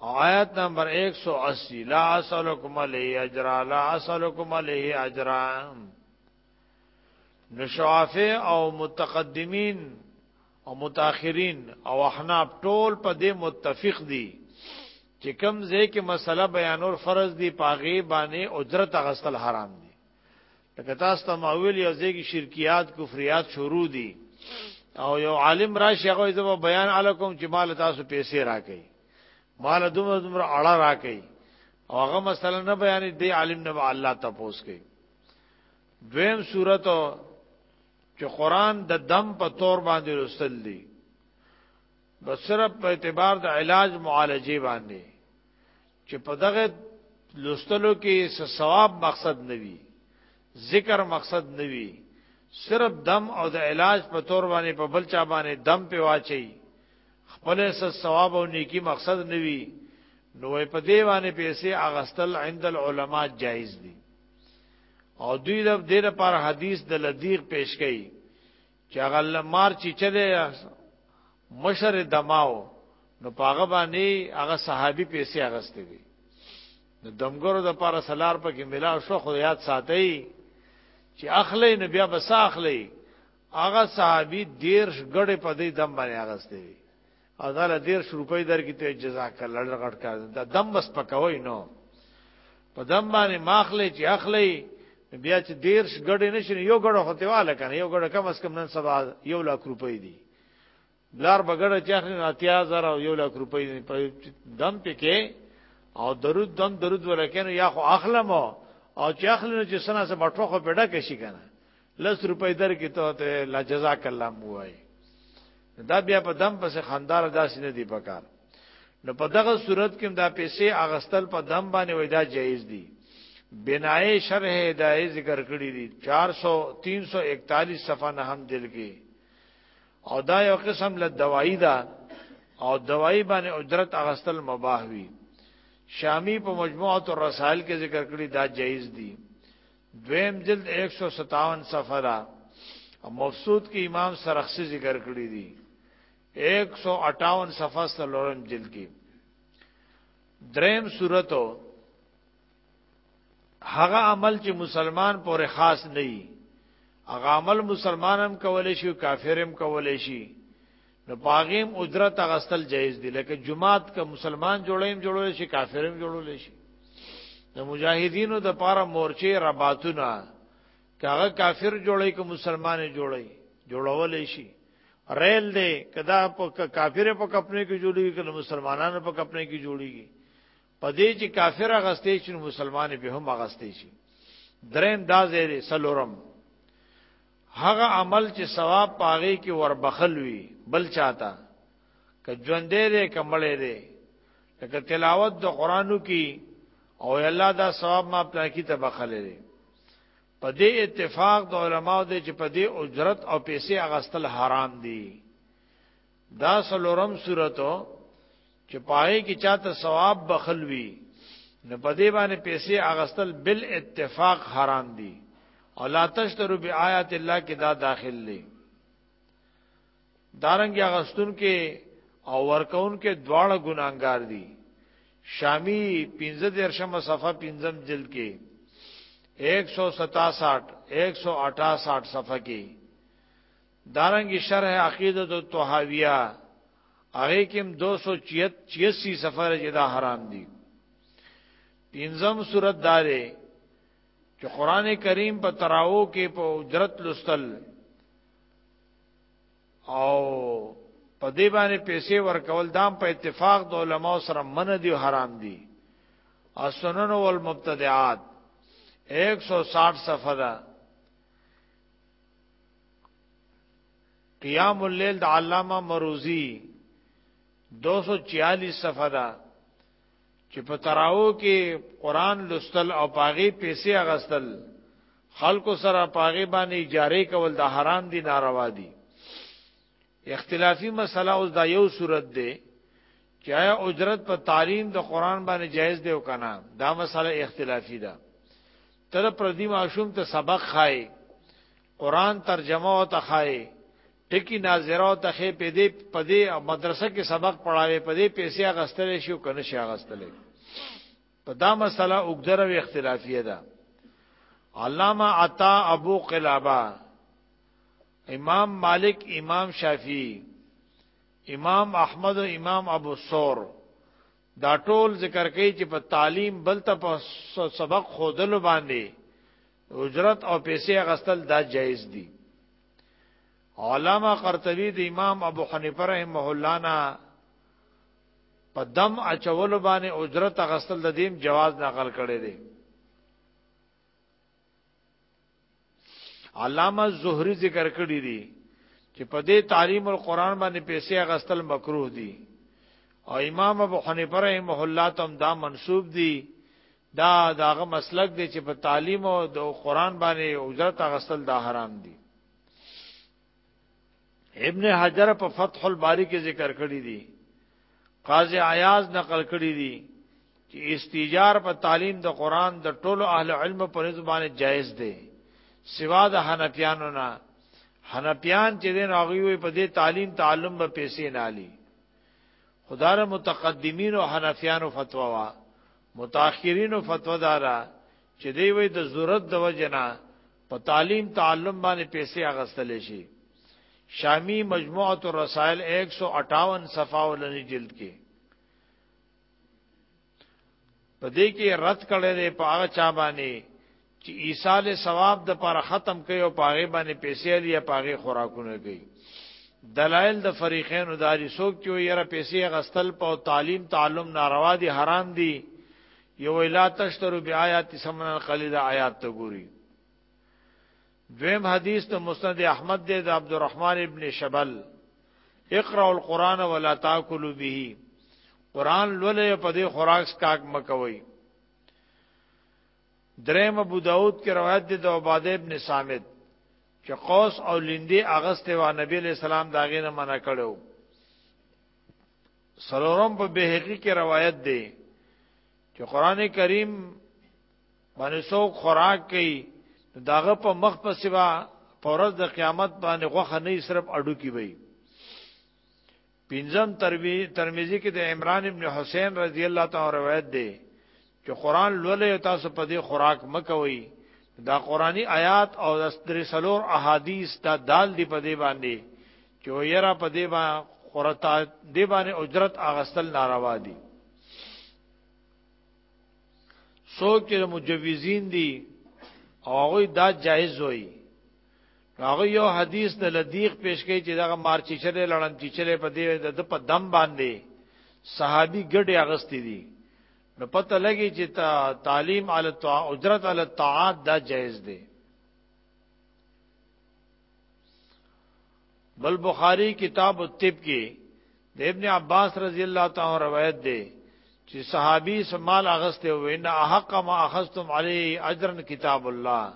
آیت نمبر 180 لا اسلکم علی اجر لا اسلکم علی اجر نشوافه او متقدمین او متأخرین او احناف ټول په دې متفق دي چې کم ځای کې مسله بیانور فرض دي پاغي باندې اجرت غسل حرام دي لکه تاسو ته ماویل یو ځګی شرکیات کفریات شروع دي او یو عالم راشي هغه زما بیان علیکم چې مال تاسو پیسې راکړي مال دومره دومره اړه راکړي او هغه مثلا نه بیانې دی عالم نه الله تپوس کوي دویم صورت چې قران د دم په تور باندې رسل دي بس صرف په اعتبار د علاج معالجه باندې چې په دغه لوستلو کې څه ثواب مقصد نوي ذکر مقصد نوي صرف دم او د علاج په تور باندې په بل چا باندې دم په واچي خپل څه ثواب او نیکی مقصد نوي نو په دې باندې پیسې اغستل عند العلماء جایز دي او دوی د دې لپاره حدیث د لدیق پیش کړي چې هغه مار چې چلے مشر دماو نو پاغه باندې هغه صحابي پیسې اغستې دي د دمګرو د پاره سلار پکې ملا شو خو یاد ساتي چې اخلي نو بیا بس اخلي هغه صحابي دیرش غړې په دې دم باندې اغستې دي او دا له 10 روپۍ درکې ته جزاک الله ډېر غټ کار دا دم بس پکوي نو په دم باندې ماخلې چې اخلي بیا چې 10 غړې نشي یو غړ هوته واله کنه یو غړ کم اس کم نن سبا یو لاک روپۍ دي بلار بغړه چې اخلي اتیا زر او یو لاک روپۍ په دم پکې او درود دم درود ورکه نو یا خو اخلم او چې اخلم چې سنا سره مټوخه پیډه کشي کنه لس روپۍ در کې ته ته لا جزاک الله مو وای دا بیا په دم پس خندار داسې نه دی پکار نو په دغه صورت کې دا پیسې اغستل په دم باندې وای دا جایز دی بنای شرح دای ذکر کړی دی 400 341 صفحه نه هم دل کې او دا یو قسم له دوايي ده او دوايي باندې اجرت اغستل مباح وی شامی په مجموعه الرسائل کې ذکر کړی دا جایز دی دویم جلد 157 صفحه دا او مفسود کې امام سرخسی ذکر کړی دی 158 صفحه سلورم جلد کې دریم صورتو هغه عمل چې مسلمان پورې خاص نه وي هغه عمل مسلمانم کولای شي کافرم کولای شي نو پاغیم اجرت غستل جایز دی لکه جماعت که مسلمان جوړیم جوړول شي کافرم جوړول شي د مجاهدینو د پاره مورچه رباتونه کاغه کافر جوړی که مسلمان جوړی جوړول شي ریل دی کدا په کافر په کپنه کې جوړیږي کله مسلمانانو په کپنه کې جوړیږي پدې چې کافر غستې چې مسلمان به هم غستې شي دریم دا زیری سلورم هغه عمل چې ثواب پاغي کې وربخل وي بل چاته ک ژوندې دې کملې دې لکه تلاوت د قرانو کې او الله دا ثواب ما پلا کې ته بخلې دې په دې اتفاق د علماو دې چې په دې اجرت او پیسې اغستل حرام دي دا سلورم صورتو چې پاره کې چاته ثواب بخلوي نه پدې باندې پیسې اغستل بل اتفاق حرام دي او لا تشترو بیاات الله کې دا داخل دي دارنګ اغستون کې او ورکون کې دواړه ګناګار دي شامی 15 درشم صفه 15 جلد کې 167 168 صفه کې دارنګ شرح عقیدت الطحاویہ هغه کوم 286 سفر چې دا حرام دي پنځم صورت دارې چې قران کریم په تراو کې په اجرت لستل او په دې باندې پیسې ورکول دام په اتفاق د علماو سره من دي حرام دي السنن والمبتدعات 160 صفحه قیام اللیل د علامه مروزی 246 صفحه ده چې په تراو کې قران لوستل او پاغي پیسې اغستل خلکو سره پاغي باندې اجاره کول د حرام دي ناروا دي اختلافي مسله اوس دا یو صورت دی چې آیا اجرت په تعلیم د قران باندې جایز دی او کنه دا مسله اختلافي ده تر پردي معشوم ته سبق خای قران ترجمه او ته خای ټکی ناظره او ته خې پدې پدې مدرسه کې سبق پڑھاوي پدې پیسې اغستلې شو کنه شي اغستلې په دا مسله وګدره وی اختلافیه ده علامه عطا ابو قلابه امام مالک امام شافعی امام احمد او امام ابو ثور دا ټول ذکر کوي چې په تعلیم بل ته په سبق خودلو باندې اجرت او پیسې غستل دا جایز دي علامه قرطبي د امام ابو حنیفه رحمه الله نه په دم اچول باندې اجرت غستل د دیم جواز نقل کړي دي علامه زهری ذکر کړی دی چې په دې تعلیم القرآن باندې پیسې غستل مکروه دي او امام ابو حنیفه رحمه الله تم دا منسوب دي دا داغه مسلک دی چې په تعلیم او د قرآن باندې اجرت غستل دا حرام دي ابن حجر په فتح الباری کې ذکر کړی دی قاضی عیاض نقل کړی دی چې استیجار په تعلیم د قران د ټولو اهل علم په نسبانه جایز دی سوا د حنفیانو نه حنفیان چې دین هغه وي په دې تعلیم تعلم به پیسې نه علي خدار متقدمین او حنفیانو فتوا وا متأخرین او فتوا دارا چې دی وي د ضرورت د وجنه په تعلیم تعلم باندې پیسې اغستل شي شامی مجموعه الرسائل 158 صفحه ولنی جلد کې په دې کې رد کړي دی په هغه چا باندې چې عیسی له ثواب د پر ختم کوي او پاغه باندې پیسې لري یا پاغه خوراکونه کوي دلائل د فریقین داری سوک چې یره پیسې غستل په تعلیم تعلم ناروا دي حرام دي یو لا تشترو بیاات سمن قلیلا آیات ته ګوري دویم حدیث ته مسند احمد دی د عبدالرحمن ابن شبل اقرا القرآن ولا تاکلوا به قرآن لولې په دې خوراک سکاک مکوي دریم ابو داود کې روایت دی د عباده ابن صامت چې قوس او لیندې اغسته و نبی له سلام داغې نه منع کړو سلورم په بهقي کې روایت دی چې قران کریم باندې څوک خوراک کوي داغه په مخ په سبا پورز د قیامت باندې غوخه نه صرف اډو کی وي پنځم ترمذی کې د عمران ابن حسین رضی الله تعالی روایت دی چې قران لولې تاسو په دې خوراک مکوي دا قرآنی آیات او د درې سلور احادیث دا دال دی په دې باندې چې یرا په دې باندې قرتا دې باندې اجرت اغستل ناروا دي څوک چې مجوزین دي او هغه دا جایز وایي هغه یو حدیث د لدیق پیش کوي چې دغه مارچی چره لړن چې چره په دې د په دم باندې صحابي ګډي اغستې دي نو پته لګي چې تعلیم علی الطاعات اجرت علی الطاعات دا جایز دی بل بخاری کتاب الطب کې د ابن عباس رضی الله تعالی روایت دی چې صحابي سمال اغسته وینا حق ما اخذتم علی اجرن کتاب الله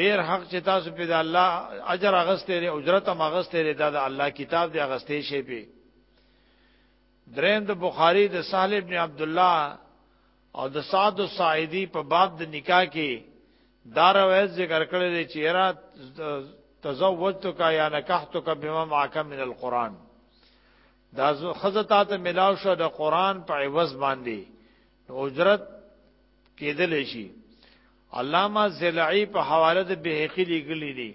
ډیر حق چې تاسو په الله اجر اغسته لري اجرت هم اغسته لري دا د الله کتاب دی اغسته شي په دریم د بخاری د سهل ابن عبد الله او د سعد الساعدی په باب د نکاح کې دا روایت ذکر کړی دی چې را تزوجتک یا نکحتک بما معک من القران دا خزتا ته ملاو شو د قران په عوض باندې اجرت کېدل شي علامه زلعی په حواله د بهقی لیکلی دی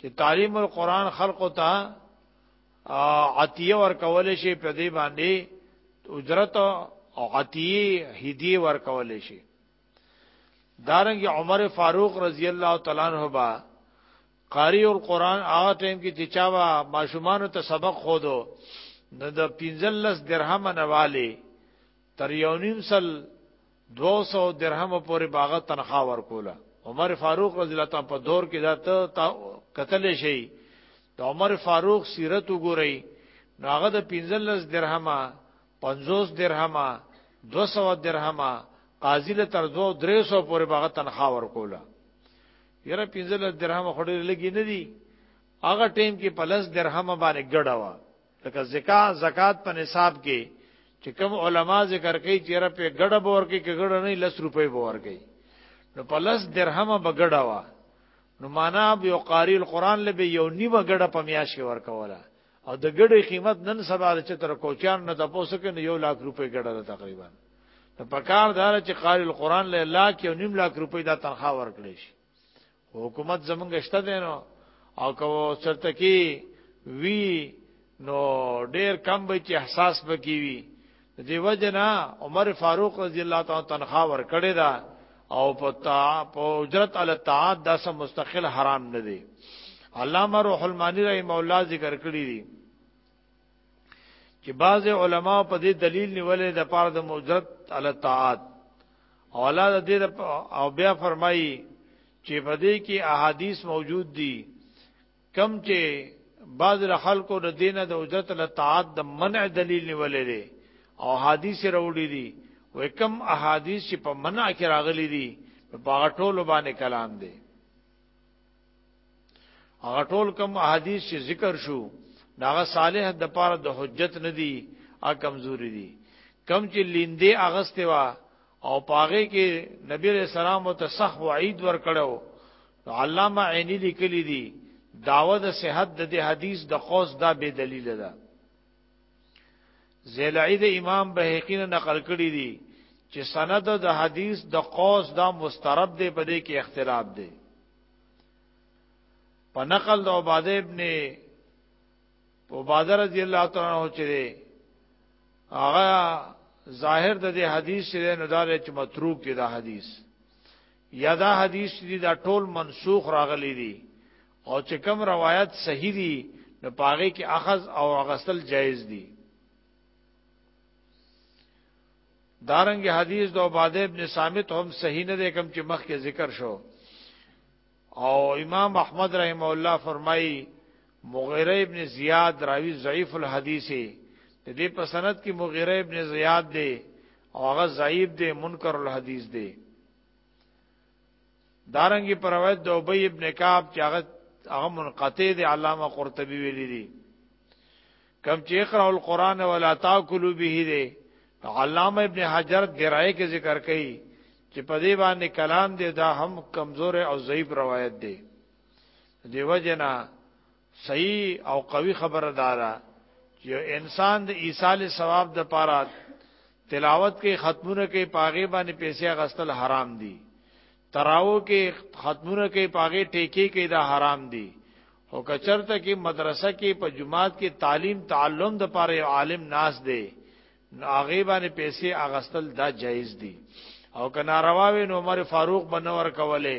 چې تعلیم القرآن خلق ته عطیه ورکول شي په دې باندې اجرت او عطیه هدیه ورکول شي دارنګ عمر فاروق رضی الله تعالی عنہ با قاری القرآن هغه ټیم کې چې چا وا ماشومان ته سبق خودو نو د 15 درهم نه والي تر یو نیم سل 200 درهم پورې باغ تنخوا ورکوله عمر فاروق رضی الله تعالی په دور کې دا ته قتل شي د عمر فاروق سیرت وګورئ ناغه د 15 درهمه 50 درهمه 200 درهمه قاضی له تر 2 300 پورې باغ تنخوا ورکوله یره 15 درهمه خړې لګی نه دي هغه ټیم کې پلس درهمه باندې ګډه وا لکه زکا زکات په نصاب کې چې کوم علما ذکر کوي چې را په ګډه باور کې کې ګډه نه لس روپۍ باور کوي نو په لس درهمه بغډه وا نو معنا به یو قاری القرآن لبه یو نیمه ګډه په میاش کې ورکوله او د ګډې قیمت نن سبا د چتر کوچان نه تاسو کې یو لاک روپۍ ګډه ده تقریبا نو په کار دار چې قاری القرآن له لاک یو نیم لاک روپۍ دا تنخواه ورکړي شي حکومت زمونږ شته دی نو او کو چرته کې وی نو ډیر کم به چې احساس بکی وی دی وجنا عمر فاروق رضی الله تعالی تنخوا ور کړی دا او پتا په اجرت علی الطاعات دا سم مستقل حرام نه دی علامه روح المانی رحم الله ذکر کړی دی چې بعض علما په دې دلیل نیولې د پاره د مجرد علی طاعت اولاد دې او بیا فرمایي چې په دې کې احادیث موجود دي کم چې بعض خلکو د دینه د اجرت له طاعت د منع دلیل نیولې دي او حدیث راوړي دي وې کم احادیث چې په منع کې راغلي دي په ټولو باندې کلام دی هغه ټول کم احادیث چې ذکر شو داغه صالح د پاره د حجت نه دی ا کمزوري دي کم چې لیندې اغسته وا او پاغه کې نبی رسول الله ته صح وعید ور کړو علامه عینی لیکلی دی داوه د صحت د حدیث د قوس دا به دلیل ده دا زیلعی د امام بهقی نه نقل کړی دی چې سند د حدیث د قوس دا مسترد دی په دې کې اختلاف دی په نقل د عباده ابن عباده رضی الله تعالی عنہ چې هغه ظاهر د دې حدیث سره نه دار چې متروک دی دا حدیث یا دا حدیث دی دا ټول منسوخ راغلی دی او چې کوم روایت صحیح دي نو پاغه کې اخذ او غسل جایز دي دارنګ حدیث د عباده ابن ثابت هم صحیح نه دی کوم چې مخکې ذکر شو او امام احمد رحم الله فرمایي مغیره ابن زیاد راوی ضعیف الحدیث د دې په سند کې مغیره ابن زیاد دی او هغه ضعیف دی منکر الحدیث دی دارنګي پر روایت د ابي ابن کعب چې هغه هغه منقطع دي علامه قرطبي ویلي دي کم چې اقرا القرآن ولا تاكلوا به دي علامه ابن حجر درای کې ذکر کړي چې په دې باندې کلام دی دا هم کمزور او ضعیف روایت دی دیو جنا صحیح او قوي خبره دارا چې یو انسان د ایصال ثواب د پاره تلاوت کې ختمونه کې پاغه باندې پیسې غستل حرام دي تراو کې ختمونه کې پاغه ټیکې کې دا حرام دي او کچرته کې مدرسه کې په جماعت کې تعلیم تعلم د پاره یو عالم ناس دی نو هغه باندې پیسې اغستل دا جایز دي او کنارواوی نو عمر فاروق بنور کوله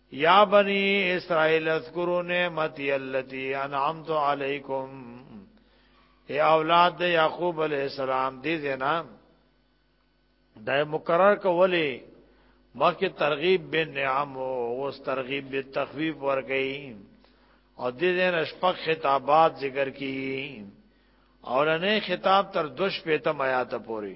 یا بنی اسرائیل اذکروا نعمتی اللتی انعمت علیکم اے اولاد د یعقوب علیہ السلام دې زنا دا مقرر کولی مخکې ترغیب بن نعم او اوس ترغیب به تخفیف ورګی او دې زنا شپږ خطابات ذکر کی اورنه خطاب تر دوش پیتم آیات پوری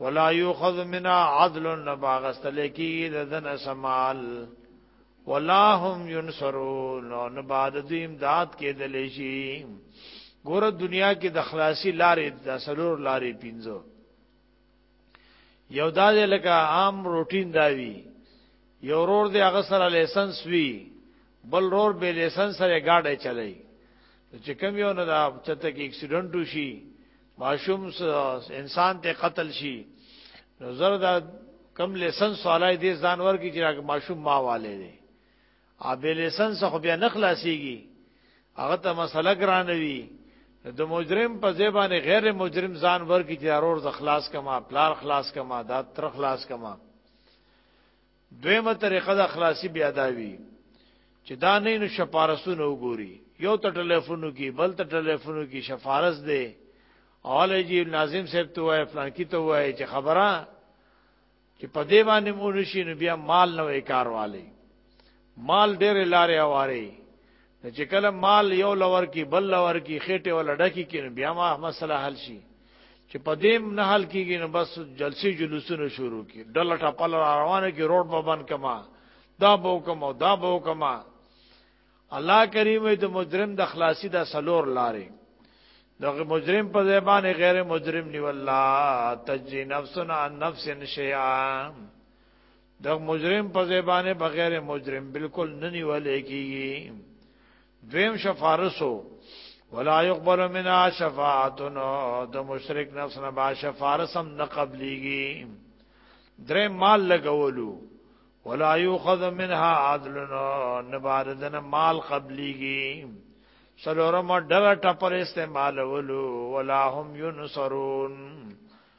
ولا یوخذ منا عدل نباغستل کی ددن سمال ولا هم ينصرون نو نباد دوی امداد کې دلې شي ګور دنیا کې د خلاصي لارې د سلور لارې پینځو یو دا لکه عام روټین دا وی یو رور دی هغه سره لایسنس وی بل رور به لایسنس سره گاډه چلای چې کم یو نه دا چته کې اکسیډنټ وشي ماشوم انسان ته قتل شي نو زر دا کم لیسن سوالای دې ځان ورګي چې راګه ماشوم ما والے دی ا به لیسن څخه بیا نه خلاصيږي هغه ته مسله ګران وي د مجرم په زبانه غیر مجرم ځان ورګي چې ضرور ز خلاص کما پلار خلاص کما دا تر خلاص کما دویمه طریقه د خلاصي بیا دا وی چې دا نه نو شپارسونه وګوري یو ته ټلیفونو کې بل ته ټلیفونو کې شفارس دی اول جی ناظم صاحب ته وای فلان کی ته وای چې خبره چې په دې باندې مونږ شي نو بیا مال نوې کار والی مال ډېر لارې اواري نه چې کله مال یو لور کې بل لور کې خېټه ولا ډکی کې بیا ما مسله حل شي چې په دې نه حل کېږي نو بس جلسې جلوسونه شروع کی ډله ټپل روانه کې روډ په بند کما دا بو کما دا بو کما الله کریم د مجرم د خلاصي د سلور لارې دغه مجرم په زبان غیر مجرم نیول لا تجی نفسنا عن نفس شیئا د مجرم په زبانه بغیر مجرم بالکل نه نیولې کیږي دویم شفارسو ولا يقبل منا شفاعتنا د مشرک نفس نه با شفارسم نه قبليږي درې مال لګولو ولا يؤخذ منها عدل نه باردن مال قبليږي سلورم ډر ټپر استعمالولو ولا هم ينصرون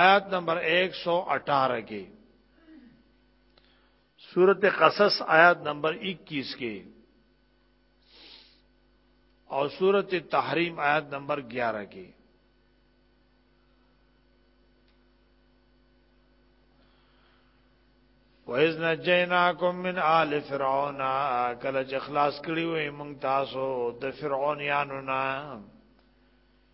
آیات نمبر 118 کې سورت قصص آیات نمبر 21 کې او سورت تحریم آیات نمبر 11 کې وَإِذْ نَجَّيْنَاكُمْ مِنْ آلِ فِرْعَوْنَ کله چې خلاص کړی وې مونږ تاسو د فرعونانو نه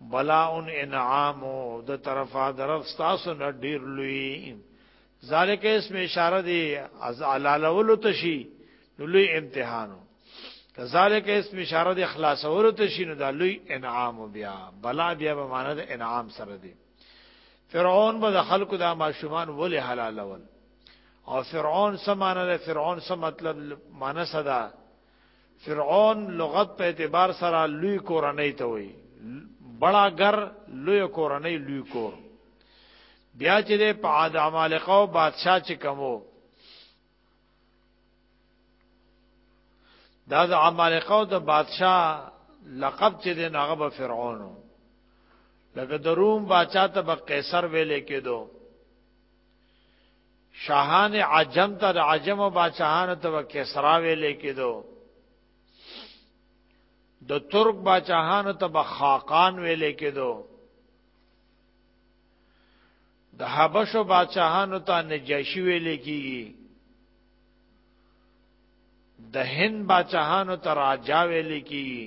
بلا ان انعام د طرفا درف تاسو نه ډیر لوی ذالک اسم اشاره دی از علالولو تشی لوی امتحانو کذالک اسم اشاره دی خلاصولو تشی نو دا لوی انعام بیا بلا بیا به معنی د انعام سره دی فرعون به د خلکو د ماشومان ولې حلالول او فرعون سمانه فرعون سم مطلب معنی صدا فرعون لغت په اعتبار سره لوی کورنۍ ته وایي بڑا ګر لوی کورنۍ لوی کور بیا چې د په عاد عمالقه او بادشاہ چې کومو دا د عمالقه او د بادشاہ لقب چې د هغه به فرعونو لکه د روم بادشاہ ته به قیصر ویلې کېدو شاهان عجم ته د عجم او بادشاهانو ته کسرا ویلې کېدو د ترک بادشاهانو ته بخاقان ویلې کېدو د حبشو بادشاهانو ته نجاشي ویلې کېږي د هند بادشاهانو ته راجا ویلې کېږي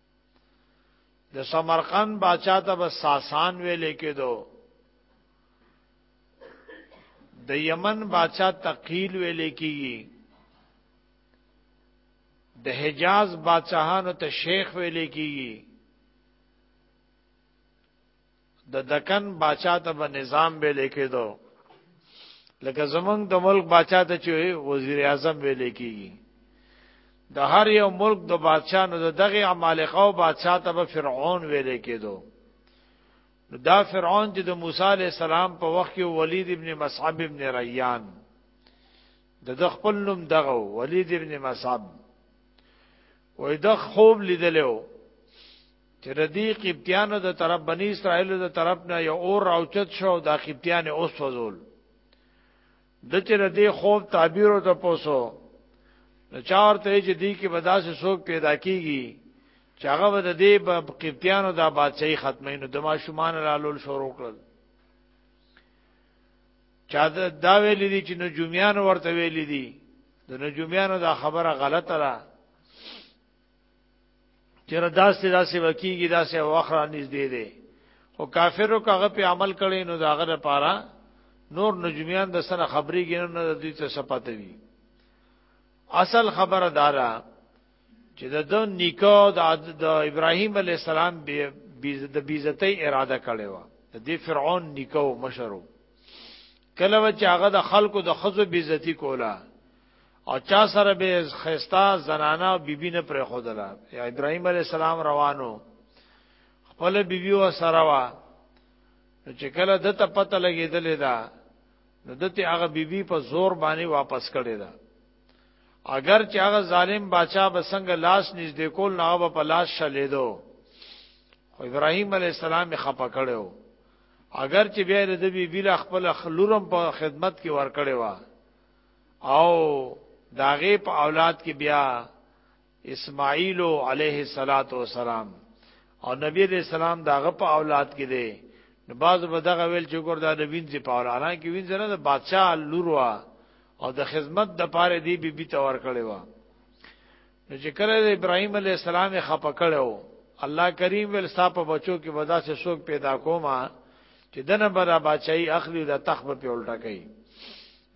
د سمرقند باچا ته به ساسان ویل کېدو د یمن باچا تقیل ویل کېږي د حجاز باچاهانو ته شیخ ویل کېږي د دکن باچا ته به نظام به لیکې دو لکه زمنګ د ملک باچا ته چې وزیر اعظم به لیکي د هر یو ملک د بادشاہ نو دغه عمالقه او بادشاہ ته به فرعون ویل کېدو نو دا فرعون چې د موسی علی السلام په وخت کې ولید ابن مصعب ابن ریان د د خپل نوم دغه ولید ابن مصعب وې د خوب لیدلو چې د دې قبطیانو د طرف بنی اسرائیل د طرف نه یو اور راوچت شو د قبطیان اوس فزول د چې د دې خوب تعبیر او د پوسو نو چارته چې دې کې بداسه سوق پیدا کیږي چې هغه د دې قبطیانو د بادشاہي ختمې نو د ماشومان رالول شروع کړل چا دا ویل دي چې نجوميان ورته ویل دي د نجوميانو دا خبره غلطه ده چیرې داسې داسې وکیږي داسې واخره نږدې دی او کافرو کاغه په عمل کړي نو داغه لپاره نور نجومیان د سره خبرې ګینه نه دوی ته سپاته وي اصل خبره دارا چې د دو نیکو د ابراهیم علی السلام د بیزتۍ اراده کړې و د دې فرعون نیکو مشرو کله و چې هغه د خلکو د خزو بیزتی کولا او چا سره به خيستا زنانا او بيبي نه پر خودلا یا ابراهيم عليه السلام روانو خپل بيبي و سره وا چې کله د ته پته لګېدلې ده نو دته هغه بیبي په زور باندې واپس کړي دا اگر چې هغه ظالم بادشاہ بسنګ لاش نږدې کول نه هغه په لاش شلې دو خو ابراهيم عليه السلام خپه کړو اگر چې بیا د بیبي لا خپل خلورم په خدمت کې ور کړی و او داغه په اولاد کې بیا اسماعیل علیه الصلاۃ والسلام او نبی علیہ السلام داغه په اولاد کې دی نو باز به دغه ویل چې ګور دا د وینځ په اولانه کې وینځ نه د بادشاہ لور وا او د خدمت د پاره دی بی بی تور کړي وا نو چې کله ابراهيم عليه السلام خپه کړو الله کریم ول صاحب بچو کې ودا سے شوق پیدا کوما چې دنه برا بچای اخلي د تخبه په الټا کوي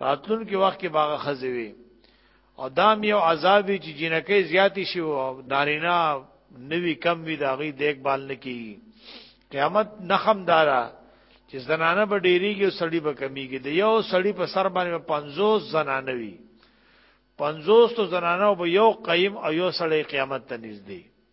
راتلون کې وخت کې باغه خزي وي او دام یو عذاب چې جنکه زیاتی شي او نارینا نوی کم وی داغي دیکبال نه کی قیامت نخم دارا چې زنانه به ډیریږي او سړی به کمیږي د یو سړی په سر باندې 50 زنانه وي 50 تو زنانه به یو قیم او یو سړی قیامت ته نږدې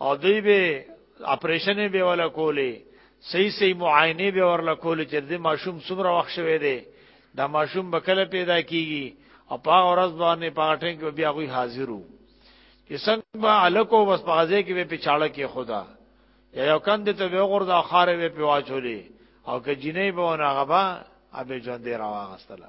او دوی به اپریشن به ولا کولې صحیح صحیح معاینه به ورلا کولې چې د ماشوم څومره وخت شوی دی دا ماشوم به کله پیدا کیږي او په ورځ باندې پاټین کې بیا غوي حاضرو چې څنګه به الکو بس پازه کې به پچاړه کې خدا یا یو کند ته به غورځه خاره به پیواچولې او که جنې به ونه غبا ابه ژوند راوغستله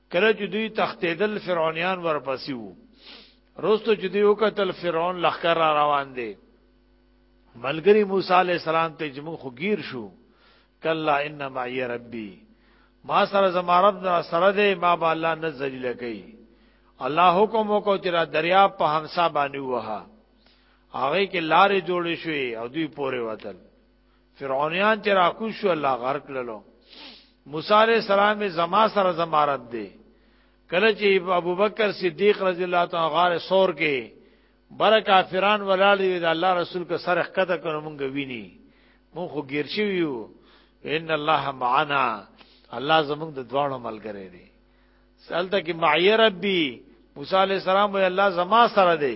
کله چې دوی تختیدل فرعونیان ورپسې وو روستو چې دوی وکتل فرعون لخر را روان دی ملګری موسی علی السلام ته جمع خوګیر شو کلا ان معی ربی ما سره زما رب در سره دی ما با الله نه ذلیل کوي الله حکم وکړ چې را دریا په همسا باندې وها هغه کې لارې جوړې شوې او دوی پورې وتل فرعونیان چې راکوش شو الله غرق کړلو موسی علیہ السلام زما سره زمارت دی کله چې ابوبکر صدیق رضی الله تعالی غار سور کې بر کافران ولاړ دي د الله رسول کا سره خطه کړو مونږ ویني مونږ خو گیر شو یو ان الله معنا الله زمونږ د دواړو ملګری دی سالته کې معیر ربي موسی علیہ السلام وی الله زما سره دی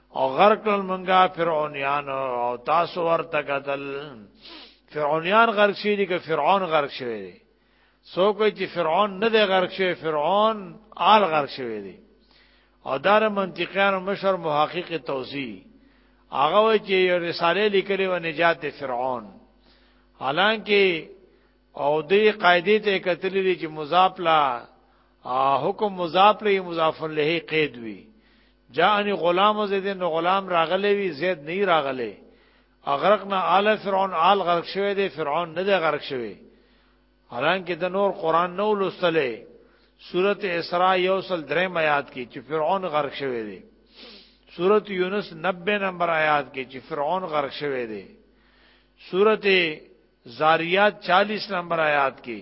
او غرق کړل منګه فرعونیان او تاسو ورته قتل فرعونیان غرق شي دي که فرعون غرق شوی دی سو کوئی چې فرعون نه دی غرق شوی فرعون آل غرق شوی دی او دار منطقيان مشر محقق توضیح هغه وی چې یو رساله لیکلې و نجات فرعون حالانکه او دې قاعده ته کتلې چې مضاف لا حکم مضاف له مضاف له قید وی جاءنی غلام زید نو غلام راغلی وی زید نه راغلی اغرقنا آل فرعون آل غرق شوه دی فرعون نه دی غرق شوه حالانکه د نور قران نو لوستلې سورت اسراء یوصل درې میات کې چې فرعون غرق شوه دی سورت یونس 90 نمبر آیات کې چې فرعون غرق شوه دی سورت زاریات 40 نمبر آیات کې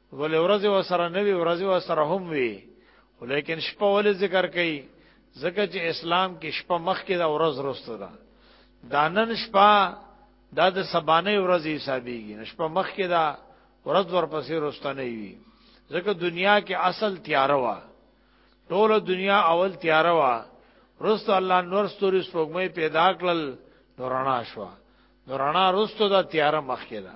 ولې ورځ وسره نه وي ورځ وسره هم وي ولیکن شپه ولې ذکر کوي ځکه چې اسلام کې شپه مخکې دا ورځ رسته ده دانن شپه دا د سبانه ورځ حسابيږي شپه مخکې دا ورځ ورپسې رسته نه وي ځکه دنیا کې اصل تیار وا ټول دنیا اول تیار وا رستو الله نور ستوري سپوږمۍ پیدا کړل نورنا شو نورنا رستو دا تیار مخکې ده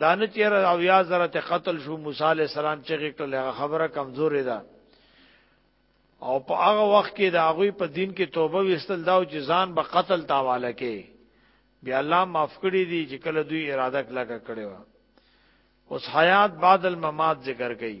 دانه چیر او یا زره ته قتل شو موسی علی السلام چې کړل هغه خبره کمزورې ده او په هغه وخت کې دا غوي په دین کې توبه وستل دا او جزان به قتل تاواله کې بیا الله معاف کړی دي چې کله دوی اراده کړه کړی و اوس حیات بعد الممات ذکر کړي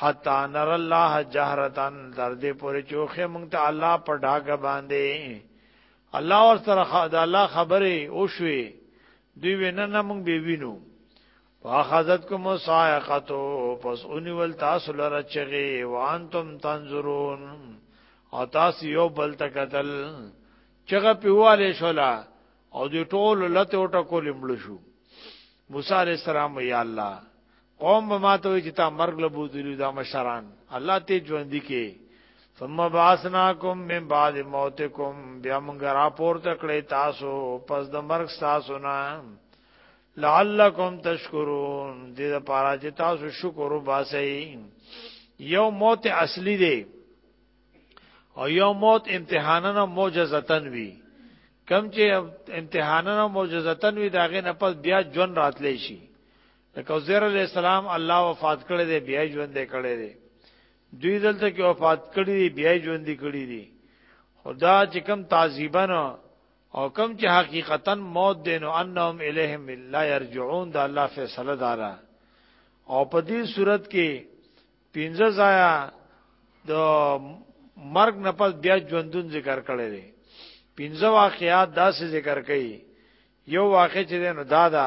حتا نر الله جهرتن تر دې پورې چوخه مونږ ته الله په ډاګه باندې الله ور سره د الله خبره او شوي دوی وینا نه مونږ به وینو واخذت کوم صاعقتو پس اونی ول تاسو لره چغي وانتم تنظرون او تاسو یو بل تکتل چغه پیواله شولا او دی ټول لته وټه کول مړ شو موسی علی السلام یا الله قوم به ما ته چې تا مرګ لبو دلیو دا مشران الله ته ژوند کې ثم باسناکم من بعد موتکم بیا موږ را پورته کړی تاسو پس د مرګ تاسو نه لعلکم تشکرون دې لپاره چې تاسو شکر وباسئ یو موت اصلي دی او یو موت امتحاننا معجزتن وی کم چې امتحاننا معجزتن وی داغه نه پس بیا جون راتلی شي لکه عزیر علی السلام الله وفات کړی دی بیا ژوند کړی دی دوی دلته کې وفات کړی دی بیا ژوند کړی دی خدا چې کم تعذیبن او کم چې حقیقتا موت دین او انهم الیهم لا یرجعون دا الله فیصله دارا او په دې صورت کې پنځه ځایا د مرګ نه پس بیا ژوندون ذکر کړی دی پنځه واقعات داسې ذکر کړي یو واقع چې نو دادا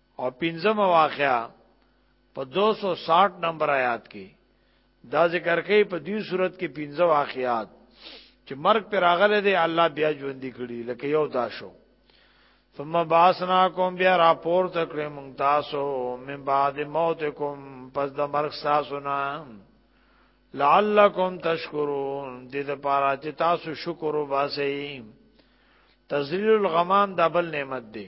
او پنځم واقعا په 260 نمبر آیات کې دا ذکر کوي په دې صورت کې پنځه واقعات چې مرګ پر راغله دی الله بیا ژوند کړي لکه یو دا شو ثم باسنا کوم بیا راپور تکړه مونږ تاسو من بعد موتکم پس د مرګ تاسو نه لعلکم تشکرون دې د پاره چې تاسو شکر وباسئ تذلیل الغمام دبل نعمت دی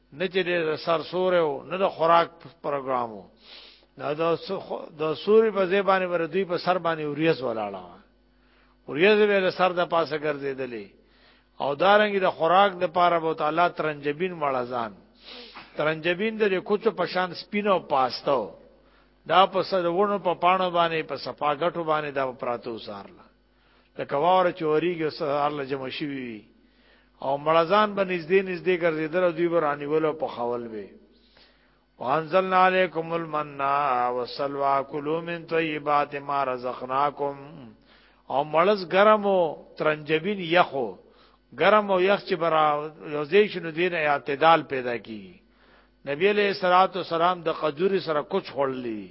نه چې د سرسور او نه د خوراک پروګرامو دا د سوري په ځای باندې ور دوی په سر باندې اوریز ولاړه اوریز به له سر د پاسه ګرځیدلې او دارنګي د خوراک د پاره بو تعالی ترنجبین والا ځان ترنجبین د کوڅو په شان سپینو پاستو دا په سرونو په پانو باندې په صفاګټو باندې دا پراتو سارلا لکه واوره چې وریږي او سهار له جمع شي وي او مړزان به نږدې نږدې ګرځېدل او دوی به رانیول او په خول به وانزلنا علیکم المنا والسلوى كلوا من طيبات ما رزقناكم او مړز ګرم او ترنجبین یخو ګرم او یخ چې برا یوځې شنو دین اعتدال پیدا کی نبی علیہ الصلوۃ والسلام د قدور سره کوچ خړلې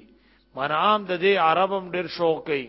معنی عام د دې عربم ډیر شوق کوي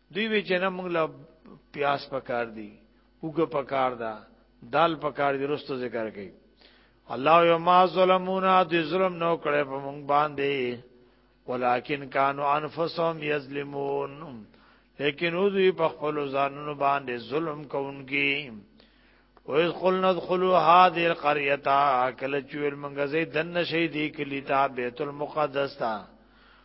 دوی وی چې نه موږ له پیاس پکار دی وګ پکار دا دال پکار دی رستو ذکر کوي الله یو ما ظلمونا د ظلم نو کړه په موږ باندې ولکن کانوا انفسهم یظلمون لیکن او دوی په خپل ځانونو باندې ظلم کوونکی او اذ قلنا ادخلوا هذه القريه کله چې موږ زې دن شي دی کلیتا بیت المقدس تا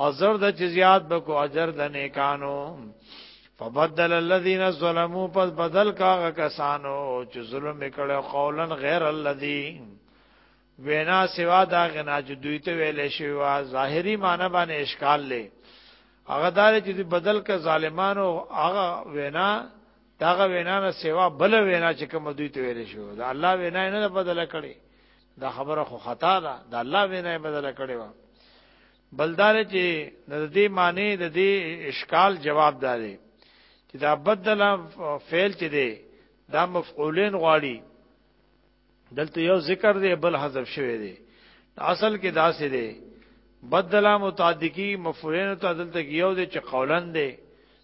او زر د چې زیات بکو اجر د نیکانو فبدل الذين ظلموا پس بدل کاغه کسانو چې ظلم وکړو قولا غیر الذي وینا سوا دا غنا چې دوی ته ویلې شوی وا ظاهری معنی باندې اشکال لې هغه دار چې بدل ک ظالمانو هغه وینا داغه وینا نه سوا بل وینا چې کوم دوی ته ویلې شو دا الله وینا نه بدل کړي دا خبره خو خطا ده د الله وینا یې بدله کړې و بلدار چې د دې معنی د دې اشکال جواب داري چې دا بدل فعل چې دی دا مفعولین غواړي دلته یو ذکر دی بل حذف شوی دی اصل کې دا سه دی بدل متعدقی مفعولین ته دلته یو دی چې قولن دی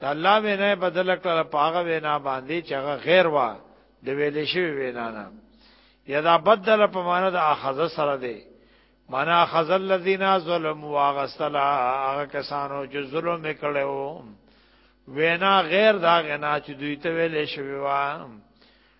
د الله وینا بدل کړه په هغه وینا باندې چې هغه غیر وا د ویل شي وینا نه یا دا بدل په معنا د اخذ سره دی معنا اخذ الذين ظلموا واغسلا هغه کسانو چې ظلم وکړو وینا غیر دا غنا چې دوی ته ویل شوی و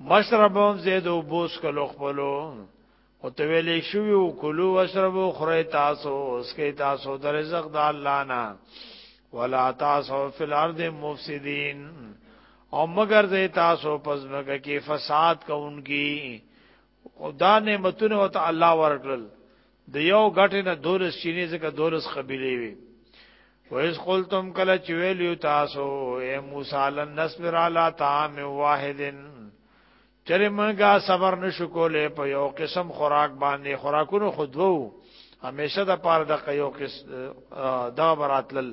مشربون زید او بوس کلو خپلو او ته ویلې شو یو کلو وشربو خره تاسو اس کې تاسو د رزق د الله نه ولا تاسو فی الارض مفسدین او مگر زه تاسو پس مګه کې فساد کوونکی او دا نعمتونه او ته الله ورکړل د یو غټه نه دولس چینه ځکه دولس قبیله وي ویس قلتم کله چې ویلو تاسو اے موسی لن نصبر علی طعام واحدن چرې منګه صبر نشو کولې په یو قسم خوراک باندې خوراکونو خودو همیشه د پاره د یو قسم دا براتل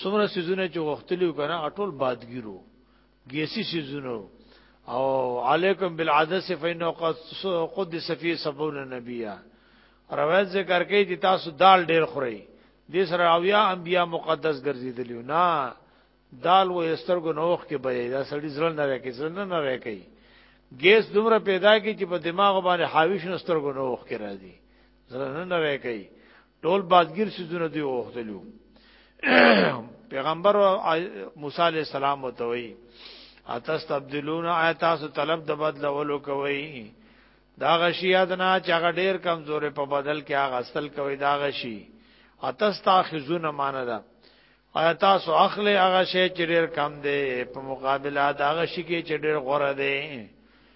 څومره سيزونه چې غختلی وکنه ټول بادګیرو ګیسی سيزونه او علیکم بالعدس فینه قد قد سفی سبون نبیا روایت ذکر کوي چې تاسو دال ډیر خورئ د سره اویا انبیا مقدس ګرځیدلی نه دال و استرګو نوخ کې به دا سړی زړه نه راکې زړه نه راکې ګیس دومره پیدا کی چې په دماغ باندې حاوی شنو سترګو نوخ کې راځي زړه نه راکې ټول بادګیر سيزونه دی وختلو پیغمبر موسی علی السلام وتوي اتستبدلون آیات تاسو طلب د بدلولو کوي دا غشی ادنا چې هغه ډیر کمزورې په بدل کې هغه اصل کوي دا غشی اتستاخذون مان ده آیات تاسو اخلي هغه شی چې ډیر کم دی په مقابله دا غشی کې چې ډیر غوره دی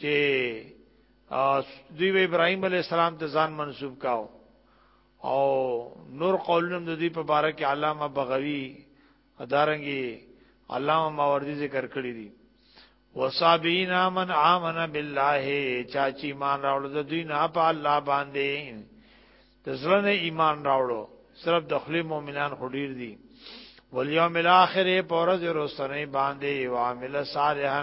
چې دوی ابراهيم عليه السلام ته ځان منسوب کاو او نور قولونو د دې په باره کې علامه بغوی ادارنګي علامه ماوردی ذکر کړی دي وصابین من آمن بالله چاچی ایمان راوړل د دوی نه په الله باندې تزلن ایمان راوړو صرف د خلی مؤمنان خډیر دي والیوم الاخر پورز رسنه باندې وعمل صالحا